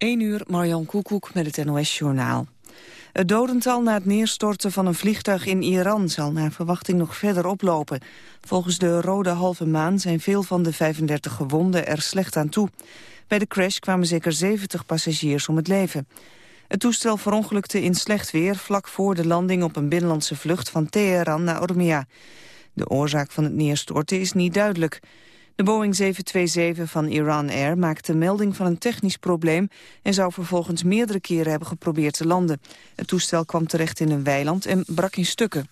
1 uur, Marjan Koekoek met het NOS-journaal. Het dodental na het neerstorten van een vliegtuig in Iran zal naar verwachting nog verder oplopen. Volgens de Rode Halve Maan zijn veel van de 35 gewonden er slecht aan toe. Bij de crash kwamen zeker 70 passagiers om het leven. Het toestel verongelukte in slecht weer vlak voor de landing op een binnenlandse vlucht van Teheran naar Ormia. De oorzaak van het neerstorten is niet duidelijk. De Boeing 727 van Iran Air maakte melding van een technisch probleem... en zou vervolgens meerdere keren hebben geprobeerd te landen. Het toestel kwam terecht in een weiland en brak in stukken.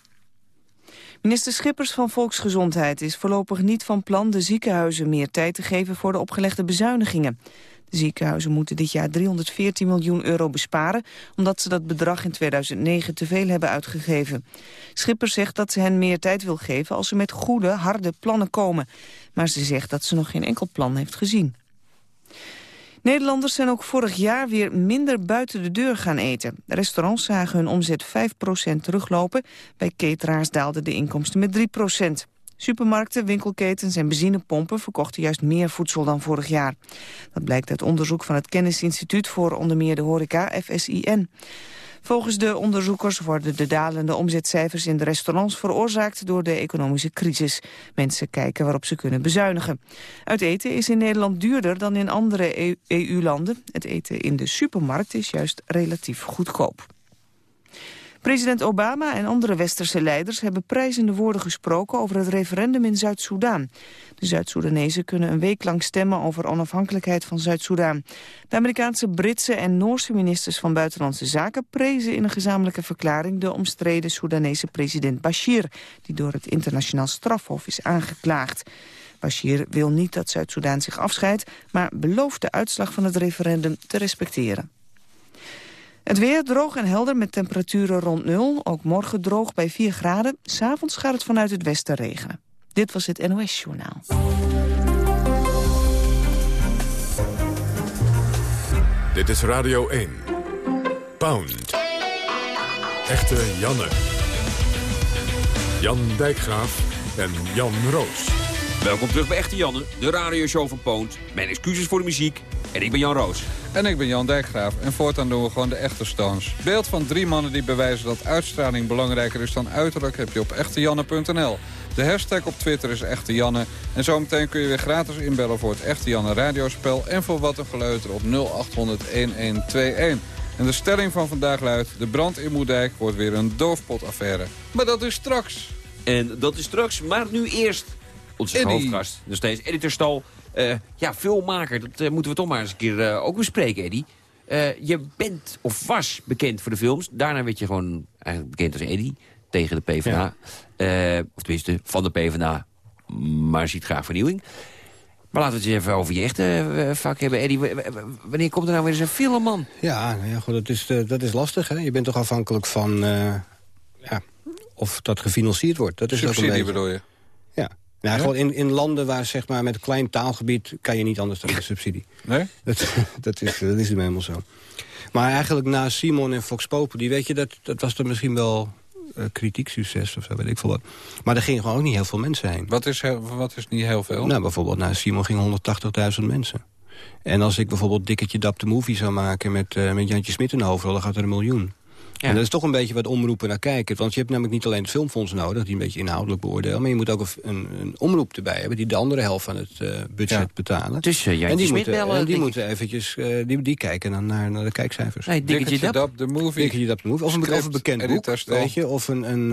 Minister Schippers van Volksgezondheid is voorlopig niet van plan... de ziekenhuizen meer tijd te geven voor de opgelegde bezuinigingen. Ziekenhuizen moeten dit jaar 314 miljoen euro besparen... omdat ze dat bedrag in 2009 te veel hebben uitgegeven. Schippers zegt dat ze hen meer tijd wil geven... als ze met goede, harde plannen komen. Maar ze zegt dat ze nog geen enkel plan heeft gezien. Nederlanders zijn ook vorig jaar weer minder buiten de deur gaan eten. Restaurants zagen hun omzet 5% teruglopen. Bij cateraars daalden de inkomsten met 3 Supermarkten, winkelketens en benzinepompen verkochten juist meer voedsel dan vorig jaar. Dat blijkt uit onderzoek van het Kennisinstituut voor onder meer de horeca, FSIN. Volgens de onderzoekers worden de dalende omzetcijfers in de restaurants veroorzaakt door de economische crisis. Mensen kijken waarop ze kunnen bezuinigen. Uit eten is in Nederland duurder dan in andere EU-landen. Het eten in de supermarkt is juist relatief goedkoop. President Obama en andere westerse leiders hebben prijzende woorden gesproken over het referendum in Zuid-Soedan. De Zuid-Soedanezen kunnen een week lang stemmen over onafhankelijkheid van Zuid-Soedan. De Amerikaanse, Britse en Noorse ministers van Buitenlandse Zaken prezen in een gezamenlijke verklaring de omstreden Soedanese president Bashir, die door het internationaal strafhof is aangeklaagd. Bashir wil niet dat Zuid-Soedan zich afscheidt, maar belooft de uitslag van het referendum te respecteren. Het weer droog en helder met temperaturen rond nul. Ook morgen droog bij 4 graden. S'avonds gaat het vanuit het westen regenen. Dit was het NOS Journaal. Dit is Radio 1. Pound. Echte Janne. Jan Dijkgraaf en Jan Roos. Welkom terug bij Echte Janne, de radioshow van Poont. Mijn excuses voor de muziek en ik ben Jan Roos. En ik ben Jan Dijkgraaf. En voortaan doen we gewoon de echte Stones. Beeld van drie mannen die bewijzen dat uitstraling belangrijker is dan uiterlijk... heb je op echtejanne.nl. De hashtag op Twitter is Echte Janne. En zometeen kun je weer gratis inbellen voor het Echte Janne radiospel... en voor Wat een Geleuter op 0800-1121. En de stelling van vandaag luidt... de brand in Moerdijk wordt weer een doofpotaffaire. Maar dat is straks. En dat is straks, maar nu eerst onze Eddie. hoofdgast. Nog steeds editor Stal uh, ja, filmmaker, dat uh, moeten we toch maar eens een keer uh, ook bespreken, Eddie. je bent of was bekend voor de films. Daarna werd je gewoon eigenlijk bekend als Eddie tegen de PvdA. Ja. of tenminste, van de PvdA, maar ziet graag vernieuwing. Maar laten we het eens even over je echte vak hebben. Eddie, wanneer komt er nou weer eens een film, man? Ja, nou ja goed, dat, is, dat is lastig. Hè? Je bent toch afhankelijk van ja, of dat gefinancierd wordt. Dat is Subsidie ook een bedoel je? Ja, nou, gewoon in, in landen waar zeg maar, met een klein taalgebied... kan je niet anders dan de subsidie. Nee? Dat, dat, is, dat is helemaal zo. Maar eigenlijk na Simon en Fox Populi... weet je, dat, dat was dan misschien wel uh, kritiek succes of zo, weet ik veel wat. Maar er gingen gewoon ook niet heel veel mensen heen. Wat is, wat is niet heel veel? Nou, bijvoorbeeld na Simon gingen 180.000 mensen. En als ik bijvoorbeeld Dikketje Dap de Movie zou maken... met, uh, met Jantje Smit in dan gaat er een miljoen. En dat is toch een beetje wat omroepen naar kijken. Want je hebt namelijk niet alleen het filmfonds nodig... die een beetje inhoudelijk beoordelen... maar je moet ook een, een omroep erbij hebben... die de andere helft van het uh, budget betalen. Dus uh, en die moeten, bellen, en die moeten eventjes... Uh, die, die kijken dan naar, naar de kijkcijfers. Nee, Dikketje Dap, de movie. Dikketje Dap, de movie. Of een, of een bekend boek, weet je. Of een, een,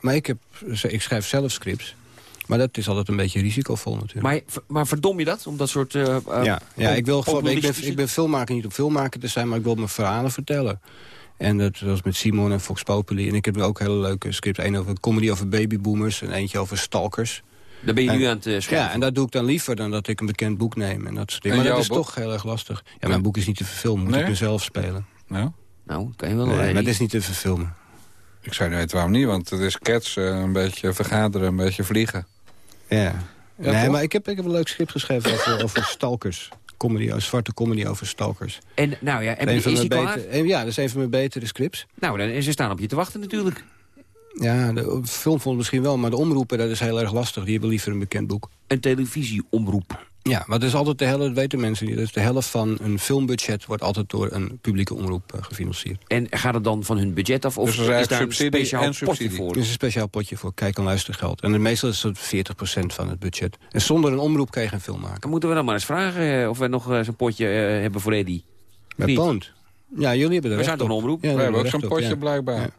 maar ik, heb, ik schrijf zelf scripts. Maar dat is altijd een beetje risicovol natuurlijk. Maar, maar verdom je dat? Om dat soort... Uh, ja, ja ik, wil gewoon, ik, ben, ik ben filmmaker niet om filmmaker te zijn... maar ik wil mijn verhalen vertellen. En dat was met Simon en Fox Populi. En ik heb ook hele leuke scripts. Een over comedy over babyboomers en eentje over stalkers. Daar ben je nu aan het uh, schrijven? Ja, en dat doe ik dan liever dan dat ik een bekend boek neem. En dat soort dingen. Maar dat is toch heel erg lastig. Ja, mijn boek is niet te verfilmen. Moet ik mezelf spelen. Nou, nou kan je wel. Nee, maar het is niet te verfilmen. Ik zou niet weten waarom niet, want het is ketsen, een beetje vergaderen, een beetje vliegen. Ja. nee, maar ik heb, ik heb een leuk script geschreven over, over stalkers comedy, zwarte comedy over stalkers. En, nou ja, en is die beter, Ja, dat is een van mijn betere scripts. Nou, dan, ze staan op je te wachten natuurlijk. Ja, de film vond misschien wel, maar de omroepen, dat is heel erg lastig. Die hebben liever een bekend boek. Een televisieomroep. Ja, maar dat is altijd de helft, dat weten mensen niet. Dus de helft van een filmbudget wordt altijd door een publieke omroep uh, gefinancierd. En gaat het dan van hun budget af? Of Dus er is daar een speciaal potje subsidie. voor? Er is een speciaal potje voor kijk- en luistergeld. En meestal is het 40% van het budget. En zonder een omroep kan je geen film maken. Dan moeten we dan maar eens vragen eh, of we nog eh, zo'n potje eh, hebben voor Eddie. Niet. Poont. Ja, jullie hebben er We zijn toch een omroep? Ja, We hebben ook zo'n op, potje ja. blijkbaar. Ja.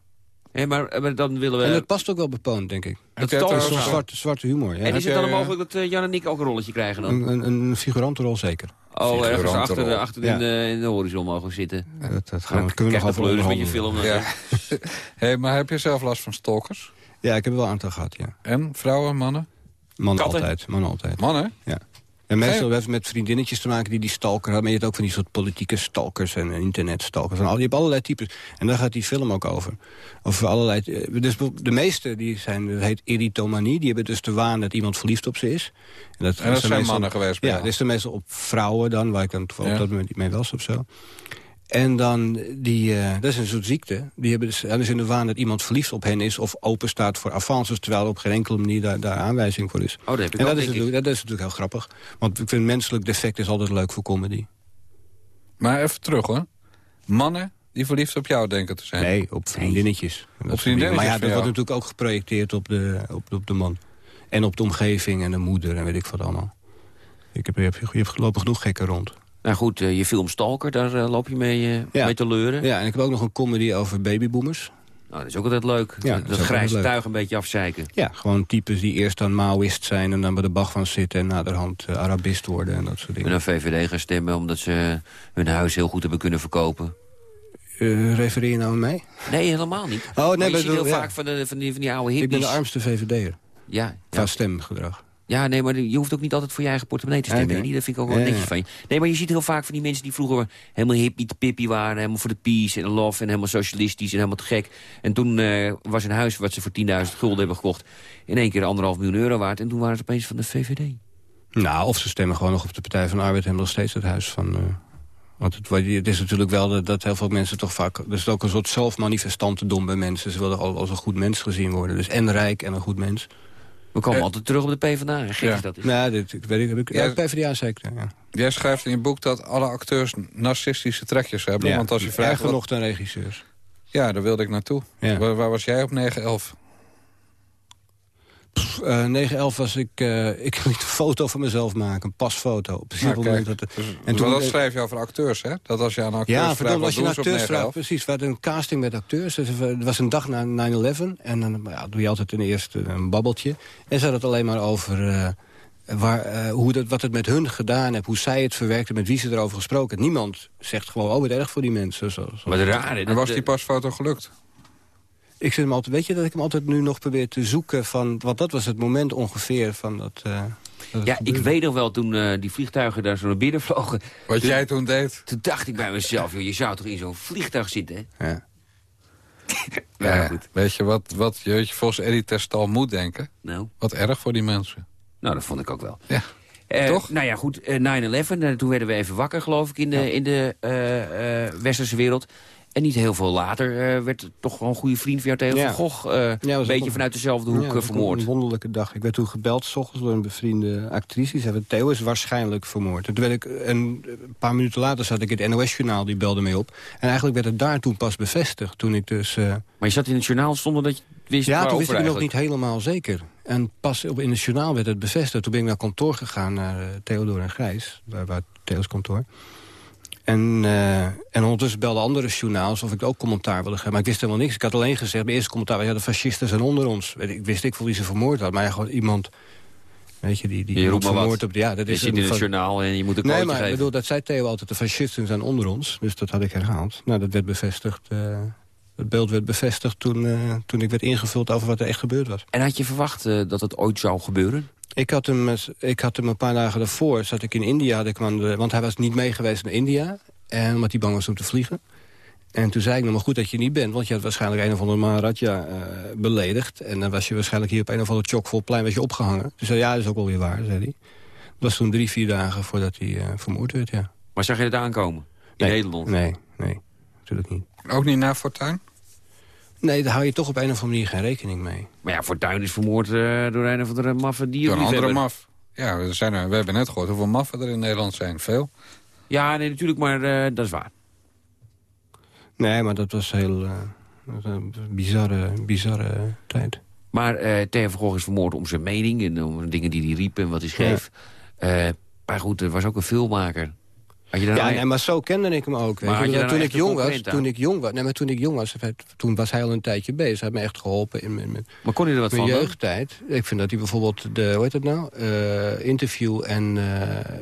Maar, eh, maar dan willen we... En dat past ook wel bij denk ik. dat is Dat is zo'n zwarte, zwarte humor. Ja. En is het dan mogelijk dat eh, Jan en ik ook een rolletje krijgen dan? Een, een, een figurantenrol zeker. Oh, ergens achter, de, achter Ja. in, de, in de horizon mogen zitten. Dat, dat gaan, we- kunnen we nog de pleuris met je film. Ja. hey, maar heb je zelf last van stalkers? Ja, ik heb er wel een aantal gehad, ja. En vrouwen, mannen? Mannen Katten? altijd, mannen altijd. Mannen? Ja. En meestal heeft met vriendinnetjes te maken die die stalker hebben. Maar je hebt ook van die soort politieke stalkers en internetstalkers. En al, je hebt allerlei types. En daar gaat die film ook over. Over allerlei, eh, dus de meeste die zijn, dat heet eritomanie. Die hebben dus de waan dat iemand verliefd op ze is. En dat, En dat is zijn meestal- mannen geweest Ja, dat is dan meestal op vrouwen dan, waar ik dan toevallig Ja. op dat moment niet mee was of zo. En dan, die, eh, dat is een soort ziekte. Die hebben dus, dan is in de waan dat iemand verliefd op hen is... of open staat voor avances, terwijl er op geen enkele manier daar, daar aanwijzing voor is. Oh, dat heb ik en ook, dat is, natuurlijk, dat is natuurlijk heel grappig. Want ik vind menselijk defect is altijd leuk voor comedy. Maar even terug hoor. Mannen die verliefd op jou denken te zijn. Nee, op vriendinnetjes. Soort vriendinnetjes. Maar ja, dat wordt natuurlijk ook geprojecteerd op de, op, op de man. En op de omgeving en de moeder en weet ik wat allemaal. Ik heb, je, hebt, je hebt lopen genoeg gekken rond. Nou goed, eh, je film Stalker, daar eh, loop je mee, eh, Ja. mee te leuren. Ja, en ik heb ook nog een comedy over babyboomers. Nou, dat is ook altijd leuk. Ja, dat dat ook grijze tuig een beetje afzeiken. Ja, gewoon types die eerst dan Maoïst zijn... en dan bij de Bach zitten en naderhand uh, Arabist worden en dat soort En dingen. naar VVD gaan stemmen omdat ze hun huis heel goed hebben kunnen verkopen. Uh, refereer je nou aan mij? Nee, helemaal niet. Oh, nee, maar je ziet heel ja. vaak van, de, van, die, van die oude hippies. Ik ben de armste VVD'er. Ja, Qua ja. stemgedrag. Ja, nee, maar je hoeft ook niet altijd voor je eigen portemonnee te stemmen. Eddie. Dat vind ik ook wel Ja, netjes ja. van je. Nee, maar je ziet heel vaak van die mensen die vroeger helemaal hippie te pippie waren. Helemaal voor de peace en de love en helemaal socialistisch en helemaal te gek. En toen eh, was een huis wat ze voor 10.000 gulden hebben gekocht... in één keer anderhalf miljoen euro waard. En toen waren ze opeens van de VVD. Nou, of ze stemmen gewoon nog op de Partij van de Arbeid... en hebben nog steeds het huis van... eh, want het, het is natuurlijk wel dat, dat heel veel mensen toch vaak... Er is ook een soort zelfmanifestantendom bij mensen. Ze willen al als een goed mens gezien worden. Dus en rijk en een goed mens. We komen altijd terug op de PvdA. Gek ja. is dat. Is. Nou, dit, ik weet ik, heb ik, Ja. PvdA zeker, ja. Jij schrijft in je boek dat alle acteurs narcistische trekjes hebben. ja. Want als je vraagt... Wat- dan regisseurs. Ja, daar wilde ik naartoe. Ja. Waar, waar was jij op 9-11? Eh 9-11 was ik... eh, ik liet een foto van mezelf maken, een pasfoto. Precies Nou, op het kijk, moment dat... Dus, en en toen- dat schrijf je over acteurs, hè? Dat als je aan acteurs Ja, vraagt, verdomme, wat als je een acteurs vraagt, 9-11? precies. We hadden een casting met acteurs. Dus er was een dag na 9-11. En dan ja, doe je altijd ten eerste een babbeltje. En ze hadden het alleen maar over... eh, waar, eh, hoe dat, wat het met hun gedaan heeft, hoe zij het verwerkten, met wie ze erover gesproken hebben. Niemand zegt gewoon, oh, wat erg voor die mensen. Zo, zo. Maar raar? En was die pasfoto gelukt? Ik zit hem altijd, weet je dat ik hem altijd nu nog probeer te zoeken van, want dat was het moment ongeveer van dat. eh, dat Ja, ik weet nog wel, toen eh, die vliegtuigen daar zo naar binnen vlogen... Wat Toen- jij toen deed? Toen dacht ik bij mezelf, joh, je zou toch in zo'n vliegtuig zitten, hè? Ja. Ja, goed. Weet je wat, wat je, weet je volgens Eddie Testal moet denken? Nou, Wat erg voor die mensen. nou, dat vond ik ook wel. Ja. Eh, Toch? Nou ja, goed, eh, 9-11, eh, toen werden we even wakker, geloof ik, in de, in de eh, eh, westerse wereld. En niet heel veel later eh, werd toch wel een goede vriend van jou, Theo Ja. van Gogh... eh, een beetje vanuit dezelfde hoek Ja, eh, vermoord. Een wonderlijke dag. Ik werd toen gebeld, s ochtends, door een bevriende actrice. Die zei, Theo is waarschijnlijk vermoord. En toen werd ik, een, paar minuten later zat ik in het NOS-journaal, die belde mee op. En eigenlijk werd het daar toen pas bevestigd. Toen ik dus... Maar je zat in het journaal zonder dat je wist ja, toen wist ik nog niet helemaal zeker. En pas op, in het journaal werd het bevestigd. Toen ben ik naar kantoor gegaan, naar Theodor en Grijs. Waar, waar Theo's kantoor. En, uh, en ondertussen belden andere journaals of ik ook commentaar wilde geven. Maar ik wist helemaal niks. Ik had alleen gezegd, mijn eerste commentaar was... ja, de fascisten zijn onder ons. Ik wist ik voor wie ze vermoord had. Maar ja, gewoon iemand... Weet je, die, die Je roept maar vermoord wat. op... Ja, dat Je is zit in het journaal en je moet een Nee, maar geven. bedoel, dat zei Theo altijd, de fascisten zijn onder ons. Dus dat had ik herhaald. Nou, dat werd bevestigd. eh, het beeld werd bevestigd toen, uh, toen ik werd ingevuld over wat er echt gebeurd was. En had je verwacht uh, dat het ooit zou gebeuren? Ik had, hem, ik had hem een paar dagen daarvoor, zat ik in India, had ik hem de, want hij was niet mee geweest naar India. En omdat hij bang was om te vliegen. En toen zei ik nog maar goed dat je niet bent, want je had waarschijnlijk een of andere Maharaja uh, beledigd. En dan was je waarschijnlijk hier op een of ander chockvol plein was je opgehangen. Toen zei ja, dat is ook wel weer waar, zei hij. Dat was toen drie, vier dagen voordat hij uh, vermoord werd, ja. Maar zag je het aankomen? In nee, Nederland? Nee, nee, natuurlijk niet. Ook niet na Fortuin? Nee, daar hou je toch op een of andere manier geen rekening mee. Maar ja, Fortuyn is vermoord uh, door een of andere maffe dier. Door een andere maf. Ja, we, zijn er, we hebben net gehoord hoeveel maffen er in Nederland zijn. Veel. Ja, nee, natuurlijk, maar uh, dat is waar. Nee, maar dat was heel uh, een bizarre, bizarre tijd. Maar uh, Theo van Gogh is vermoord om zijn mening... en om de dingen die hij riep en wat hij schreef. Ja. maar goed, er was ook een filmmaker ja, nee, maar zo kende ik hem ook. Je. toen, ik jong was, toen ik jong was, nee, maar toen ik jong was, toen was hij al een tijdje bezig. Hij heeft me echt geholpen in mijn, maar kon hij er wat mijn van, jeugdtijd. Ik vind dat hij bijvoorbeeld de, hoe heet het nou, uh, interview en uh,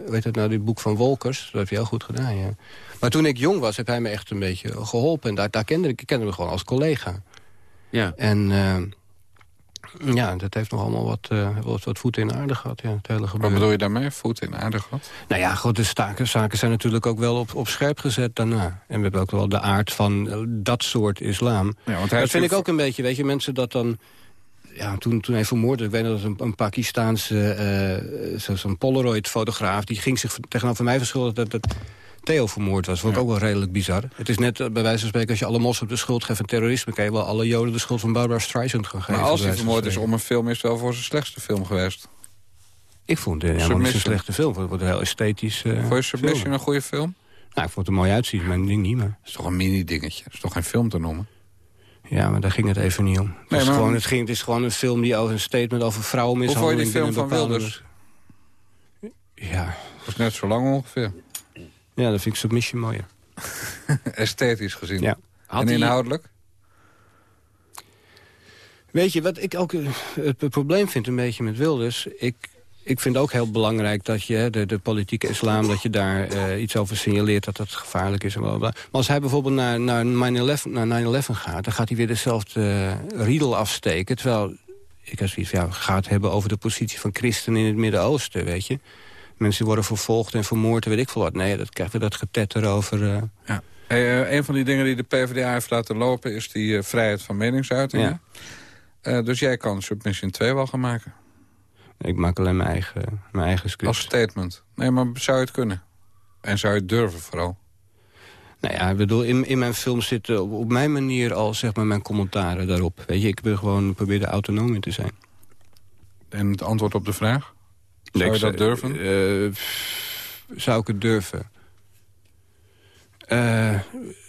hoe heet het nou, dit boek van Wolkers, dat heeft hij heel goed gedaan, ja. Maar toen ik jong was, heeft hij me echt een beetje geholpen. En daar, daar kende ik, ik kende hem gewoon als collega. Ja. En uh, ja, dat heeft nog allemaal wat, uh, wat, wat voeten in aarde gehad. Ja, het hele gebeuren. Wat bedoel je daarmee, voeten in aarde gehad? Nou ja, goed, de zaken, zaken zijn natuurlijk ook wel op, op scherp gezet daarna. En we hebben ook wel de aard van uh, dat soort islam. Ja, want dat vind ik ook een beetje, weet je, mensen dat dan... Ja, toen, toen hij vermoord ik weet dat een, een Pakistaanse uh, zo'n Polaroid-fotograaf... die ging zich tegenover mij verschuldigen dat, dat Theo vermoord was. Vond ik ook wel redelijk bizar. Het is net, bij wijze van spreken, als je alle moslims de schuld geeft van terrorisme... kan je wel alle joden de schuld van Barbara Streisand gaan geven. Maar als hij vermoord is om een film, is het wel voor zijn slechtste film geweest. Ik vond het ja, een slechte film. Het wordt heel esthetisch uh, Vond je Submission een goede film? Nou, ik vond het er mooi uitzien, maar ding niet meer. Het is toch een mini-dingetje? Het is toch geen film te noemen? Ja, maar daar ging het even niet om. Het, nee, is, gewoon, het, ging, het is gewoon een film die over een statement over vrouwenmishandeling... Hoe vond je die film van Wilders? Ja. Dat is net zo lang ongeveer. Ja, dat vind ik Submission mooier. Esthetisch gezien. Ja. en inhoudelijk? Weet je, wat ik ook eh, het probleem vind een beetje met Wilders... ik, ik vind ook heel belangrijk dat je de, de politieke islam... dat je daar uh, iets over signaleert dat dat gevaarlijk is. En bla bla. Maar als hij bijvoorbeeld naar, naar 9-11 naar gaat... dan gaat hij weer dezelfde uh, riedel afsteken. Terwijl ik als zoiets ja, gaat hebben over de positie van christenen in het Midden-Oosten, weet je mensen worden vervolgd en vermoord en weet ik veel wat. Nee, dat krijgt we dat getetter over... Uh... Ja. Hey, uh, een van die dingen die de PvdA heeft laten lopen... is die uh, vrijheid van meningsuiting. Ja. dus jij kan Submission 2 wel gaan maken? Ik maak alleen mijn eigen, mijn eigen script. Als statement? Nee, maar zou je het kunnen? En zou je het durven vooral? Nou ja, ik bedoel, in, in mijn film zitten op, op, mijn manier al zeg maar, mijn commentaren daarop. Weet je, ik wil gewoon proberen autonoom in te zijn. En het antwoord op de vraag? Zou je dat durven? Uh, zou ik het durven? Uh,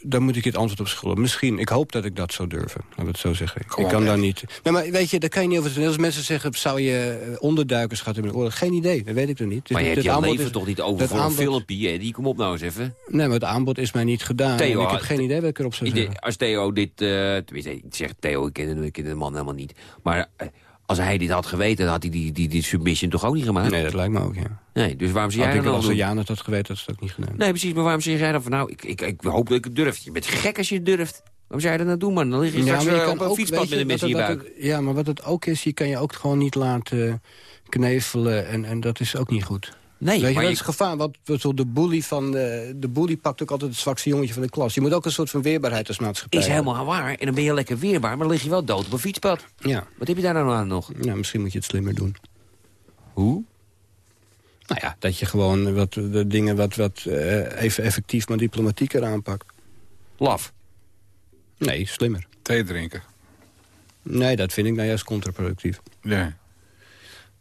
dan moet ik het antwoord op schulden. Misschien, ik hoop dat ik dat zou durven. Laten we het zo zeggen. ik kan daar niet... Nee, maar weet je, daar kan je niet over... Als mensen zeggen, zou je eh, onderduikers gehad hebben oorlog? Geen idee, dat weet ik nog niet. Maar je hebt je leven is, toch niet over voor aanbod, een filmpje? Die kom op nou eens even. Nee, maar het aanbod is mij niet gedaan. Theo, ik heb geen idee wat ik erop zou zeggen. Als Theo dit... Uh, tenminste, ik zeg Theo, ik ken, ik ken de man helemaal niet. Maar... Uh, als hij dit had geweten, dan had hij die, die, die submission toch ook niet gemaakt? Nee, dat lijkt me ook, ja. Nee, dus waarom zie jij dan... Als Jan het had geweten, dat ze ook niet gedaan. Nee, precies, maar waarom zeg jij dan van... nou, ik, ik, ik hoop dat ik het durf. Je bent gek als je het durft. Waarom zou je dat nou doen, man? Dan lig je straks ja, je uh, op een fietspad met een mes in je buik. ja, maar wat het ook is, je kan je ook gewoon niet laten knevelen... en, en dat is ook niet goed. Nee, Weet je, dat is gevaar. Wat, wat, de, bully van de, de bully pakt ook altijd het zwakste jongetje van de klas. Je moet ook een soort van weerbaarheid als maatschappij Is helemaal waar. En dan ben je lekker weerbaar, maar dan lig je wel dood op een fietspad. Ja. Wat heb je daar nou aan nog? Ja, misschien moet je het slimmer doen. Hoe? Nou ja, dat je gewoon wat, de dingen wat, wat uh, even effectief, maar diplomatieker aanpakt. Laf? Nee, slimmer. Thee drinken? Nee, dat vind ik nou juist contraproductief. Ja.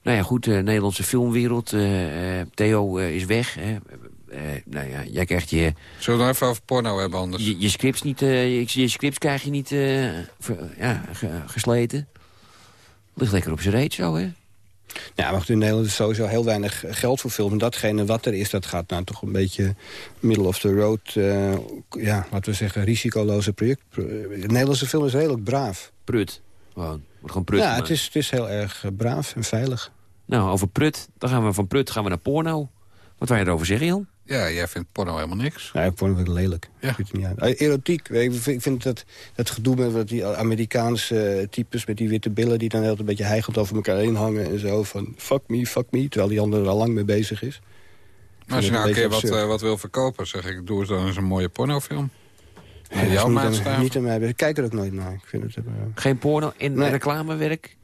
Nou ja, goed, de Nederlandse filmwereld. Uh, Theo uh, is weg. Hè. nou ja, jij krijgt je... Zullen we even over porno hebben anders? Je, je scripts, niet, je, je, scripts krijg je niet ja, gesleten. Ligt lekker op zijn reet zo, hè? Ja, maar in Nederland is sowieso heel weinig geld voor film. En datgene wat er is, dat gaat nou toch een beetje middle of the road... ja, laten we zeggen, risicoloze project. De Nederlandse film is redelijk braaf. Prut, gewoon. gewoon prut. Ja, het is, het is heel erg braaf en veilig. Nou, over prut. Dan gaan we van prut gaan we naar porno. Wat wil je erover zeggen, Jan? Ja, jij vindt porno helemaal niks. Ja, porno vind ik lelijk. Ja. Ik niet uit. Eh, erotiek. Ik vind dat, dat gedoe met die Amerikaanse types met die witte billen... die dan heel een beetje heigend over elkaar heen hangen en zo. Van fuck me, fuck me. Terwijl die ander er al lang mee bezig is. Maar als je nou een keer wat, uh, wat wil verkopen, zeg ik... doe eens dan eens een mooie pornofilm. Ja, jouw niet, niet aan mij. Ik kijk er ook nooit naar. Ik vind het, uh... Geen porno in nee. reclamewerk?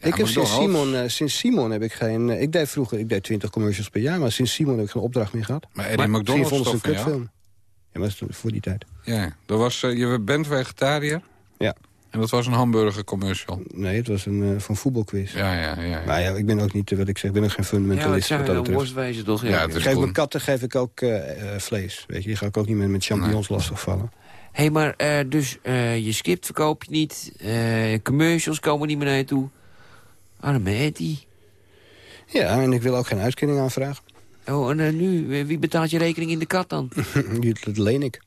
Ik heb sinds Simon, uh, sinds Simon heb ik geen... Uh, ik deed vroeger, ik deed 20 commercials per jaar, maar sinds Simon heb ik geen opdracht meer gehad. Maar Eddie maar McDonald's vond een Ja, maar voor die tijd. Ja, dat was, uh, je bent vegetariër? Ja. En dat was een hamburgercommercial? Nee, het was een, uh, van voetbalquiz. Ja, ja, ja, ja. Maar ja, ik ben ook niet, wat ik zeg, ik ben ook geen fundamentalist. Ja, dat zijn worstwezen toch? Ja, ja geef mijn katten geef ik ook uh, vlees. Weet je, die ga ik ook niet meer met champignons nee. lastigvallen. Hé, hey, maar uh, dus je skipt verkoop je niet. commercials komen niet meer naar je toe. Arme Eddie. Ja, en ik wil ook geen uitkering aanvragen. Oh, en nu? Wie betaalt je rekening in de kat dan? dat leen ik.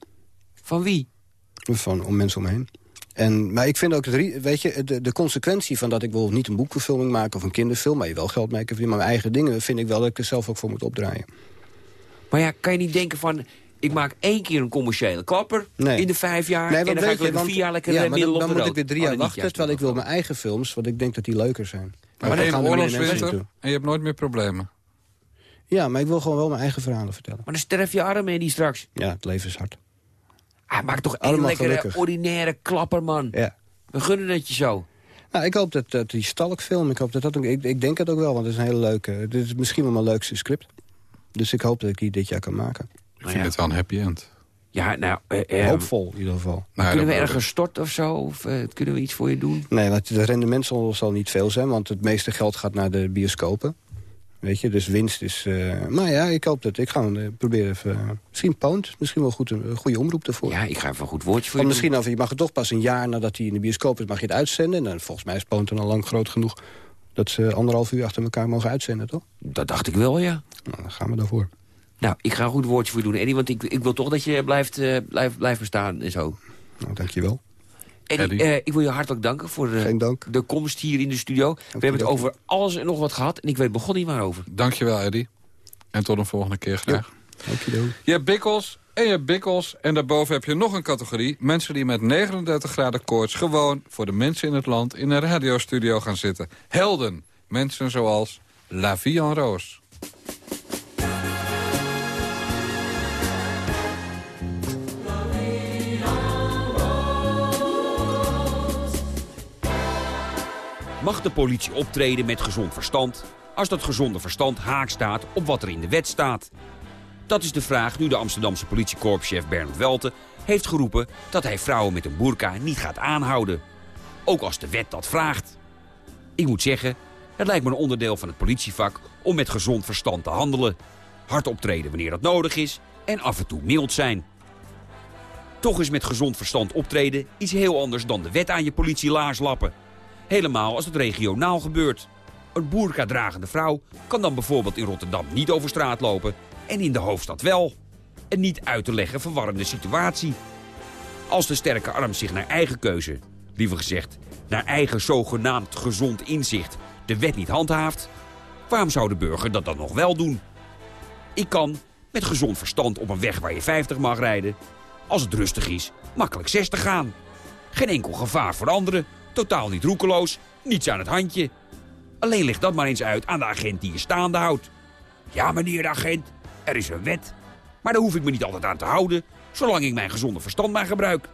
Van wie? Van om mensen omheen. En, maar ik vind ook, weet je, de, de consequentie van dat ik bijvoorbeeld niet een boekverfilming maak... of een kinderfilm, maar je wel geld maken maar mijn eigen dingen... vind ik wel dat ik er zelf ook voor moet opdraaien. Maar ja, kan je niet denken van... ik maak één keer een commerciële klapper in de vijf jaar... Nee, en dan ga ik weer vier jaar lekker ja, maar dan, dan moet ik weer drie jaar oh, wachten... terwijl ik wil mijn eigen films, want ik denk dat die leuker zijn. Maar, maar dan gaan oorlogswinter en je hebt nooit meer problemen. Ja, maar ik wil gewoon wel mijn eigen verhalen vertellen. Maar dan sterf je arm die straks. Ja, het leven is hard. Hij ah, maakt toch een lekkere, ordinaire klapper, man. Ja. We gunnen het je zo. Nou, ik hoop dat, dat die Stalkfilm, ik, hoop dat dat ook, ik, ik denk het ook wel, want het is een hele leuke... Dit is misschien wel mijn leukste script. Dus ik hoop dat ik die dit jaar kan maken. Ik vind het wel een happy end. Ja, nou... Eh, eh, Hoopvol, in ieder geval. Nou, kunnen we ergens storten of zo? Of uh, kunnen we iets voor je doen? Nee, want het rendement zal, zal niet veel zijn... want het meeste geld gaat naar de bioscopen. Weet je, dus winst is... Uh, maar ja, ik hoop dat. Ik ga uh, proberen even... Uh, misschien Pound, misschien wel goed, een goede omroep ervoor. Ja, ik ga even een goed woordje voor Want misschien over, je mag het toch pas een jaar nadat hij in de bioscoop is... mag je het uitzenden. En dan, volgens mij is Pound dan al lang groot genoeg... dat ze anderhalf uur achter elkaar mogen uitzenden, toch? Dat dacht ik wel, ja. Nou, dan gaan we daarvoor. Nou, ik ga een goed woordje voor je doen, Eddie. Want ik, ik wil toch dat je blijft, blijft, blijft bestaan en zo. Nou, dankjewel. Eddie, uh, ik wil je hartelijk danken voor de, de komst hier in de studio. We hebben het over alles en nog wat gehad. En ik weet begon niet maar over. Dankjewel, Eddie. En tot een volgende keer graag. Dankjewel. Je hebt bikkels en je hebt bikkels. En daarboven heb je nog een categorie. Mensen die met 39 graden koorts gewoon voor de mensen in het land... in een radiostudio gaan zitten. Helden. Mensen zoals La Vie en Rose. Mag de politie optreden met gezond verstand... als dat gezonde verstand haak staat op wat er in de wet staat? Dat is de vraag nu de Amsterdamse politiekorpschef Bernard Welte heeft geroepen dat hij vrouwen met een burka niet gaat aanhouden. Ook als de wet dat vraagt. Ik moet zeggen, het lijkt me een onderdeel van het politievak om met gezond verstand te handelen. Hard optreden wanneer dat nodig is en af en toe mild zijn. Toch is met gezond verstand optreden iets heel anders dan de wet aan je politie laarslappen. Helemaal als het regionaal gebeurt. Een boerka-dragende vrouw kan dan bijvoorbeeld in Rotterdam niet over straat lopen... en in de hoofdstad wel. Een niet uit te leggen verwarrende situatie. Als de sterke arm zich naar eigen keuze, liever gezegd... naar eigen zogenaamd gezond inzicht de wet niet handhaaft... waarom zou de burger dat dan nog wel doen? Ik kan met gezond verstand op een weg waar je 50 mag rijden... als het rustig is, makkelijk 60 gaan. Geen enkel gevaar voor anderen Totaal niet roekeloos, niets aan het handje. Alleen ligt dat maar eens uit aan de agent die je staande houdt. Ja, meneer de agent, er is een wet. Maar daar hoef ik me niet altijd aan te houden, zolang ik mijn gezonde verstand maar gebruik.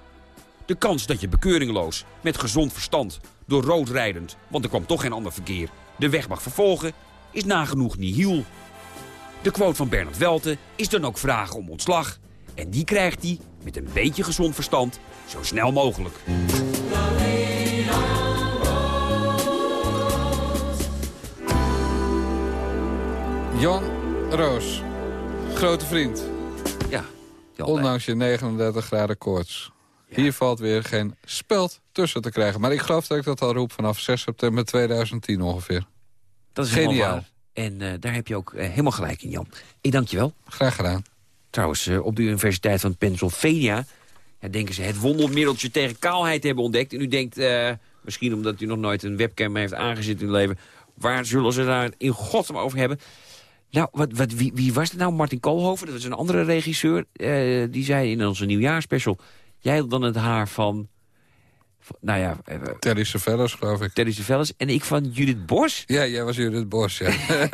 De kans dat je bekeuringloos, met gezond verstand, door rood rijdend, want er kwam toch geen ander verkeer, de weg mag vervolgen, is nagenoeg nihil. De quote van Bernard Welte is dan ook vragen om ontslag. En die krijgt hij, met een beetje gezond verstand, zo snel mogelijk. Jan Roos, grote vriend. Ja. Ondanks je 39 graden koorts. Hier valt weer geen speld tussen te krijgen. Maar ik geloof dat ik dat al roep vanaf 6 september 2010 ongeveer. Dat is geniaal. En uh, daar heb je ook uh, helemaal gelijk in, Jan. Ik dank je wel. Graag gedaan. Trouwens, uh, op de Universiteit van Pennsylvania... Ja, denken ze het wondermiddeltje tegen kaalheid hebben ontdekt. En u denkt, misschien omdat u nog nooit een webcam heeft aangezet in uw leven... waar zullen ze daar in godsnaam over hebben... Nou, wat, wat, wie, wie, was het nou? Martin Koolhoven, dat is een andere regisseur. Uh, die zei in onze nieuwjaarspecial... jij had dan het haar van... van nou ja... Uh, Terry Savalas, geloof ik. Terry Savalas. En ik van Judith Bos. Ja, jij was Judith Bos, ja.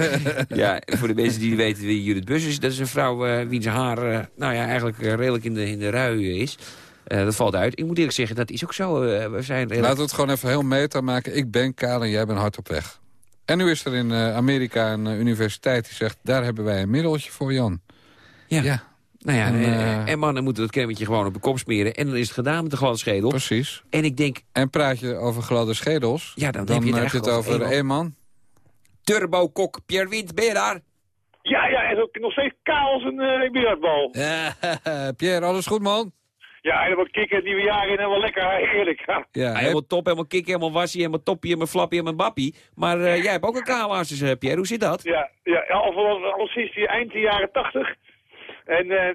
ja, voor de mensen die weten wie Judith Bos is... dat is een vrouw uh, wiens haar nou ja, eigenlijk redelijk in de, in de rui is... dat valt uit. Ik moet eerlijk zeggen, dat is ook zo. we zijn redelijk... Laten we het gewoon even heel meta maken. Ik ben kaal en jij bent hard op weg. En nu is er in uh, Amerika een uh, universiteit die zegt... daar hebben wij een middeltje voor, Jan. Ja. ja. Nou ja, En, eh, en mannen moeten dat cremmetje gewoon op de kop smeren. En dan is het gedaan met de gladde schedel. Precies. En ik denk, En praat je over gladde schedels, Ja, dan dan heb je het heb je het over over één man. Turbo Kok, Pierre Wind, ben je daar? Ja, ja, en ook nog steeds kaal als een uh, biljartbal. Pierre, alles goed man? Ja, helemaal kicken het nieuwe jaar in wel lekker, heerlijk. Ja. Helemaal top, helemaal kikken, helemaal wassie, helemaal toppie, helemaal flappie, helemaal bappie. Maar eh, jij hebt ook een kaalwassers, uh, Pierre. Hoe zit dat? Ja, ja al, al, al sinds die eind de jaren tachtig. En uh,